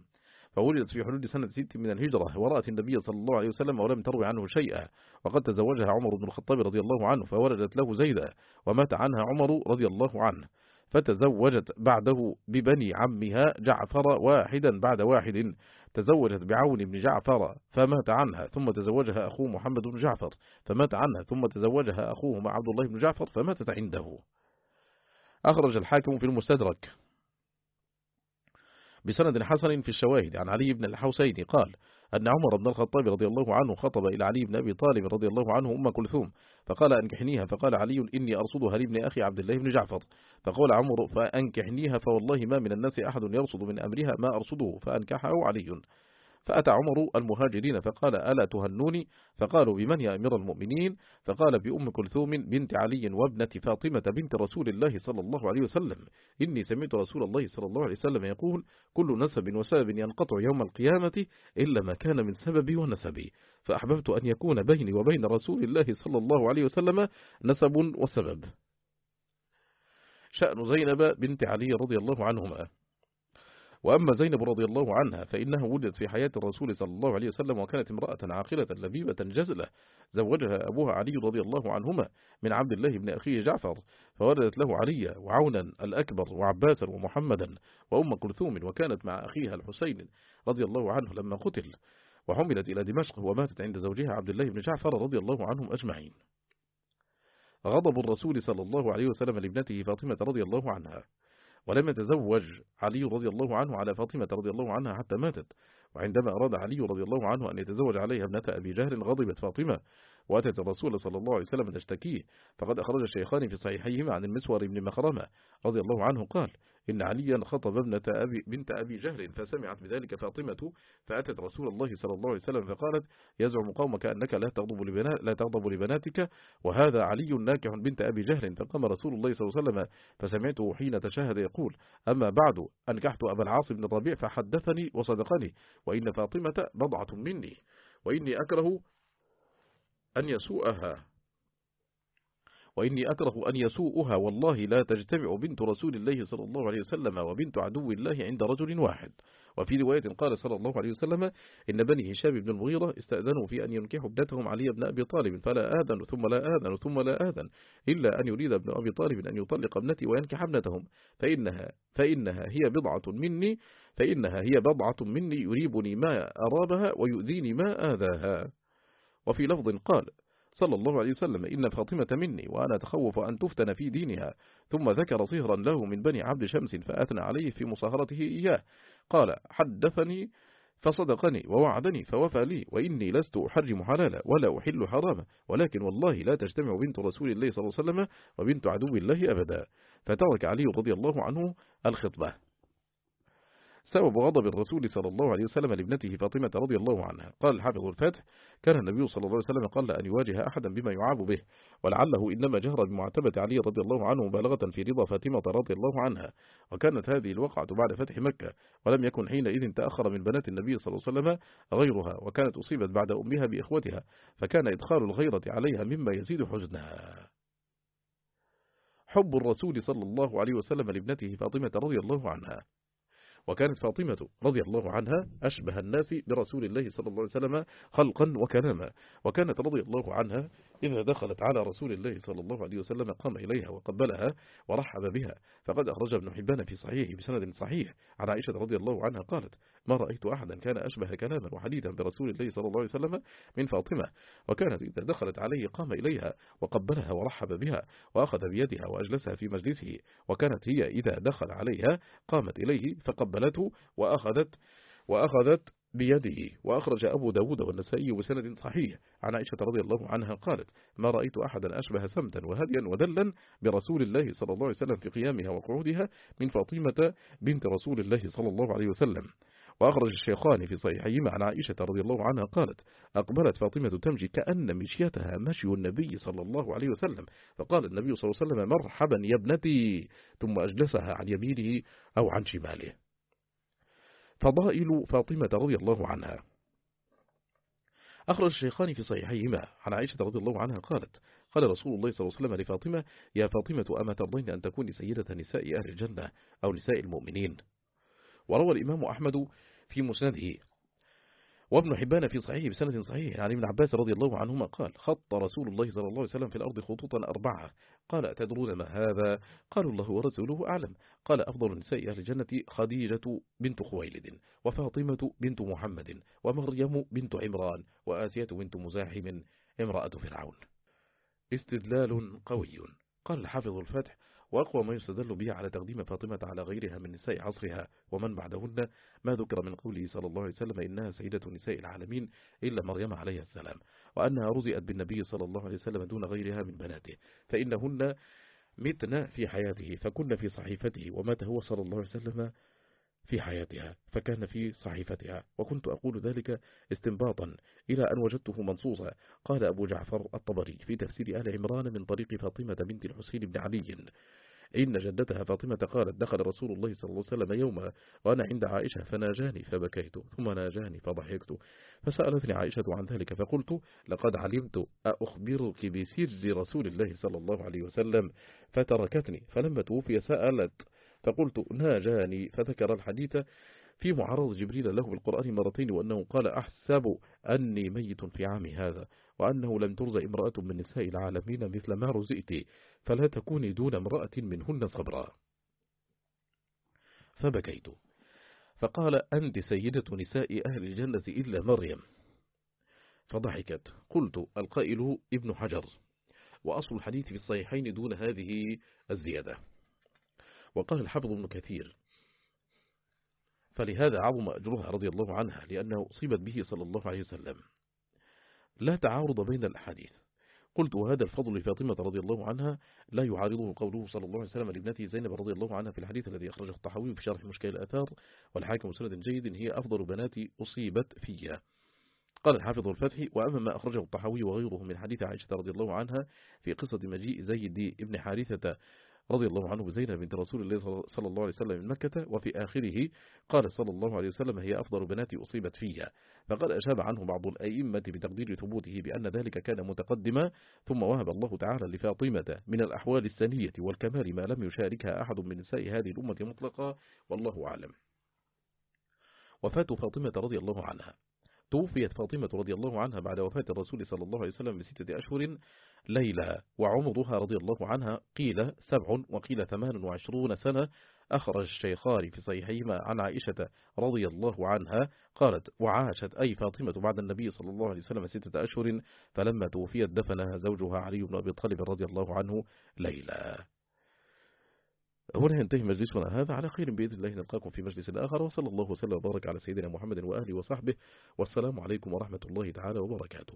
فولدت في حدود سنة ست من الهجرة ورأت النبي صلى الله عليه وسلم ولم تروي عنه شيئا وقد تزوجها عمر بن الخطاب رضي الله عنه فولدت له زيدا ومات عنها عمر رضي الله عنه فتزوجت بعده ببني عمها جعفر واحدا بعد واحد تزوجت بعون بن جعفر فمات عنها ثم تزوجها أخوه محمد بن جعفر فمات عنها ثم تزوجها أخوه عبد الله بن جعفر فماتت عنده. أخرج الحاكم في المستدرك. بسند حسن في الشواهد عن علي بن الحوسين قال أن عمر بن الخطاب رضي الله عنه خطب إلى علي بن أبي طالب رضي الله عنه أم كلثوم فقال أنكحنيها فقال علي إني أرصدها لابن أخي عبد الله بن جعفر. فقال عمر فأنكحنيها فوالله ما من الناس أحد يرصد من أمرها ما أرصده فأنكحه علي. فأتى عمر المهاجرين فقال ألا تهنوني؟ فقالوا بمن يا أمير المؤمنين؟ فقال بأم كلثوم بنت علي وابنة فاطمة بنت رسول الله صلى الله عليه وسلم. إني سمعت رسول الله صلى الله عليه وسلم يقول كل نسب وسبب ينقطع يوم القيامة إلا ما كان من سببي ونسبي. فأحببت أن يكون بيني وبين رسول الله صلى الله عليه وسلم نسب وسبب. شأن زينب بنت علي رضي الله عنهما. وأما زينب رضي الله عنها فإنها ولدت في حياة الرسول صلى الله عليه وسلم وكانت امرأة عاقلة لبيبة جزلة. زوجها أبوها علي رضي الله عنهما من عبد الله بن أخيه جعفر فولدت له علي وعونا الأكبر وعباسا ومحمدا وأم كلثوم وكانت مع أخيها الحسين رضي الله عنه لما قتل. وحملت إلى دمشق وماتت عند زوجها عبد الله بن جعفر رضي الله عنهم أجمعين. غضب الرسول صلى الله عليه وسلم لابنته فاطمة رضي الله عنها. ولم يتزوج علي رضي الله عنه على فاطمة رضي الله عنها حتى ماتت. وعندما أراد علي رضي الله عنه أن يتزوج عليها ابنة أبي جهل غضبت فاطمة. وأتت الرسول صلى الله عليه وسلم تشتكيه فقد أخرج الشيخان في صحيحيهما عن المسور بن مخرمة رضي الله عنه قال إن عليا خطب ابنة أبي بنت أبي جهل فسمعت بذلك فاطمة فأتت رسول الله صلى الله عليه وسلم فقالت يزعم قومك أنك لا تغضب, لبنات لا تغضب لبناتك وهذا علي ناكح بنت أبي جهل. فقام رسول الله صلى الله عليه وسلم فسمعته حين تشاهد يقول أما بعد أنكحت أبا العاص بن الربيع فحدثني وصدقني وإن فاطمة بضعة مني وإني أكره أن يسوءها. وإني أكره أن يسوءها والله لا تجتمع بنت رسول الله صلى الله عليه وسلم وبنت عدو الله عند رجل واحد. وفي رواية قال صلى الله عليه وسلم إن بني هشام بن المغيرة استأذنوا في أن ينكحوا ابنتهم علي بن أبي طالب فلا آذن ثم لا آذن ثم لا آذن إلا أن يريد ابن أبي طالب أن يطلق ابنتي وينكح ابنتهم. فإنها, فإنها هي بضعة مني فإنها هي بضعة مني يريبني ما أرابها ويؤذيني ما آذاها. وفي لفظ قال صلى الله عليه وسلم إن فاطمة مني وأنا أتخوف أن تفتن في دينها ثم ذكر صهرا له من بني عبد شمس فأثنى عليه في مصاهرته إياه قال حدثني فصدقني ووعدني فوفى لي وإني لست أحرم حلالا ولا أحل حراما ولكن والله لا تجتمع بنت رسول الله صلى الله عليه وسلم وبنت عدو الله أبدا فترك علي رضي الله عنه الخطبة سبب غضب الرسول صلى الله عليه وسلم لابنته فاطمة رضي الله عنها. قال الحافظ الفتح كان النبي صلى الله عليه وسلم قال أن يواجه أحدا بما يعاب به ولعله إنما جهر بمعتبة علي رضي الله عنه مبالغة في رضا فاطمة رضي الله عنها وكانت هذه الوقعة بعد فتح مكة ولم يكن حينئذ تأخر من بنات النبي صلى الله عليه وسلم غيرها وكانت أصيبت بعد أمها بإخوتها فكان إدخال الغيرة عليها مما يزيد حزنها. حب الرسول صلى الله عليه وسلم لابنته فاطمة رضي الله عنها. وكانت فاطمة رضي الله عنها أشبه الناس برسول الله صلى الله عليه وسلم خلقا وكلاما. وكانت رضي الله عنها إذا دخلت على رسول الله صلى الله عليه وسلم قام إليها وقبلها ورحب بها. فقد أخرج ابن حبان في صحيحه بسند صحيح. عن عائشة رضي الله عنها قالت ما رأيت أحدا كان أشبه كلاما وحديثا برسول الله صلى الله عليه وسلم من فاطمة. وكانت إذا دخلت عليه قام إليها وقبلها ورحب بها وأخذ بيدها وأجلسها في مجلسه. وكانت هي إذا دخل عليها قامت إليه فقبلته وأخذت وأخذت بيده. وأخرج أبو داود والنسائي بسند صحيح. عن عائشة رضي الله عنها قالت ما رأيت أحدا أشبه سمتا وهديا ودلا برسول الله صلى الله عليه وسلم في قيامها وقعودها من فاطمة بنت رسول الله صلى الله عليه وسلم. وأخرج الشيخان في صحيحيهما عن عائشة رضي الله عنها قالت أقبلت فاطمة تمشي كأن مشيتها مشي النبي صلى الله عليه وسلم فقال النبي صلى الله عليه وسلم مرحبا يا ابنتي. ثم أجلسها عن يمينه أو عن شماله. فضائل فاطمة رضي الله عنها. أخرج الشيخان في صحيحيهما. عن عائشة رضي الله عنها قالت قال رسول الله صلى الله عليه وسلم لفاطمة يا فاطمة أما ترضين أن تكوني سيدة نساء أهل الجنة أو نساء المؤمنين. وروى الإمام أحمد في مسنده. وابن حبان في صحيح بسنة صحيح. عن ابن عباس رضي الله عنهما قال خط رسول الله صلى الله عليه وسلم في الأرض خطوطا أربعة. قال أتدرون ما هذا؟ قالوا الله ورسوله أعلم. قال أفضل نساء أهل الجنة خديجة بنت خويلد وفاطمة بنت محمد ومريم بنت عمران وآسية بنت مزاحم امرأة فرعون. استدلال قوي. قال الحافظ الفتح وأقوى ما يستدل به على تقديم فاطمة على غيرها من نساء عصرها ومن بعدهن ما ذكر من قوله صلى الله عليه وسلم إنها سيدة نساء العالمين إلا مريم عليه السلام وأنها رزئت بالنبي صلى الله عليه وسلم دون غيرها من بناته فإنهن متن في حياته فكن في صحيفته ومات هو صلى الله عليه وسلم في حياتها فكان في صحيفتها وكنت أقول ذلك استنباطا إلى أن وجدته منصوصا. قال أبو جعفر الطبري في تفسير آل عمران من طريق فاطمة بنت الحسين بن علي إن جدتها فاطمة قالت دخل رسول الله صلى الله عليه وسلم يوما وأنا عند عائشة فناجاني فبكيت ثم ناجاني فضحكت فسألتني عائشة عن ذلك فقلت لقد علمت أخبرك بسر رسول الله صلى الله عليه وسلم فتركتني فلما توفي سألت فقلت ناجاني فذكر الحديث في معرض جبريل له بالقرآن مرتين وأنه قال أحسب أني ميت في عام هذا وأنه لم ترز امرأة من نساء العالمين مثل ما رزئت فلا تكوني دون امرأة منهن صبرا. فبكيت. فقال أنت سيدة نساء أهل الجنة إلا مريم. فضحكت. قلت القائل ابن حجر. وأصل الحديث في الصحيحين دون هذه الزيادة. وقال الحافظ ابن كثير. فلهذا عظم أجرها رضي الله عنها لأنه أصيبت به صلى الله عليه وسلم. لا تعارض بين الأحاديث. قلت وهذا الفضل لفاطمة رضي الله عنها لا يعارضه قوله صلى الله عليه وسلم لابنته زينب رضي الله عنها في الحديث الذي أخرجه الطحاوي في شرح مشكل الأثار والحاكم سند جيد هي أفضل بناتي أصيبت فيها. قال الحافظ الفتحي وأما ما أخرجه الطحاوي وغيره من حديث عائشة رضي الله عنها في قصة مجيء زيد ابن حارثة رضي الله عنه بزينب بنت رسول الله صلى الله عليه وسلم من مكة وفي آخره قال صلى الله عليه وسلم هي أفضل بناتي أصيبت فيها. فقد أشاب عنه بعض الأئمة بتقدير ثبوته بأن ذلك كان متقدما ثم وهب الله تعالى لفاطمة من الأحوال السنية والكمال ما لم يشاركها أحد من نساء هذه الأمة مطلقا والله أعلم. وفاة فاطمة رضي الله عنها. توفيت فاطمة رضي الله عنها بعد وفاة الرسول صلى الله عليه وسلم بستة أشهر ليلى وعمرها رضي الله عنها قيل سبع وقيل ثمان وعشرون سنة أخرج الشيخان في صحيحهما عن عائشة رضي الله عنها قالت وعاشت أي فاطمة بعد النبي صلى الله عليه وسلم ستة أشهر فلما توفيت دفنها زوجها علي بن أبي طالب رضي الله عنه ليلى هنا ينتهي مجلسنا هذا على خير بإذن الله نلقاكم في مجلس آخر وصلى الله وسلم وبارك على سيدنا محمد وآله وصحبه والسلام عليكم ورحمة الله تعالى وبركاته.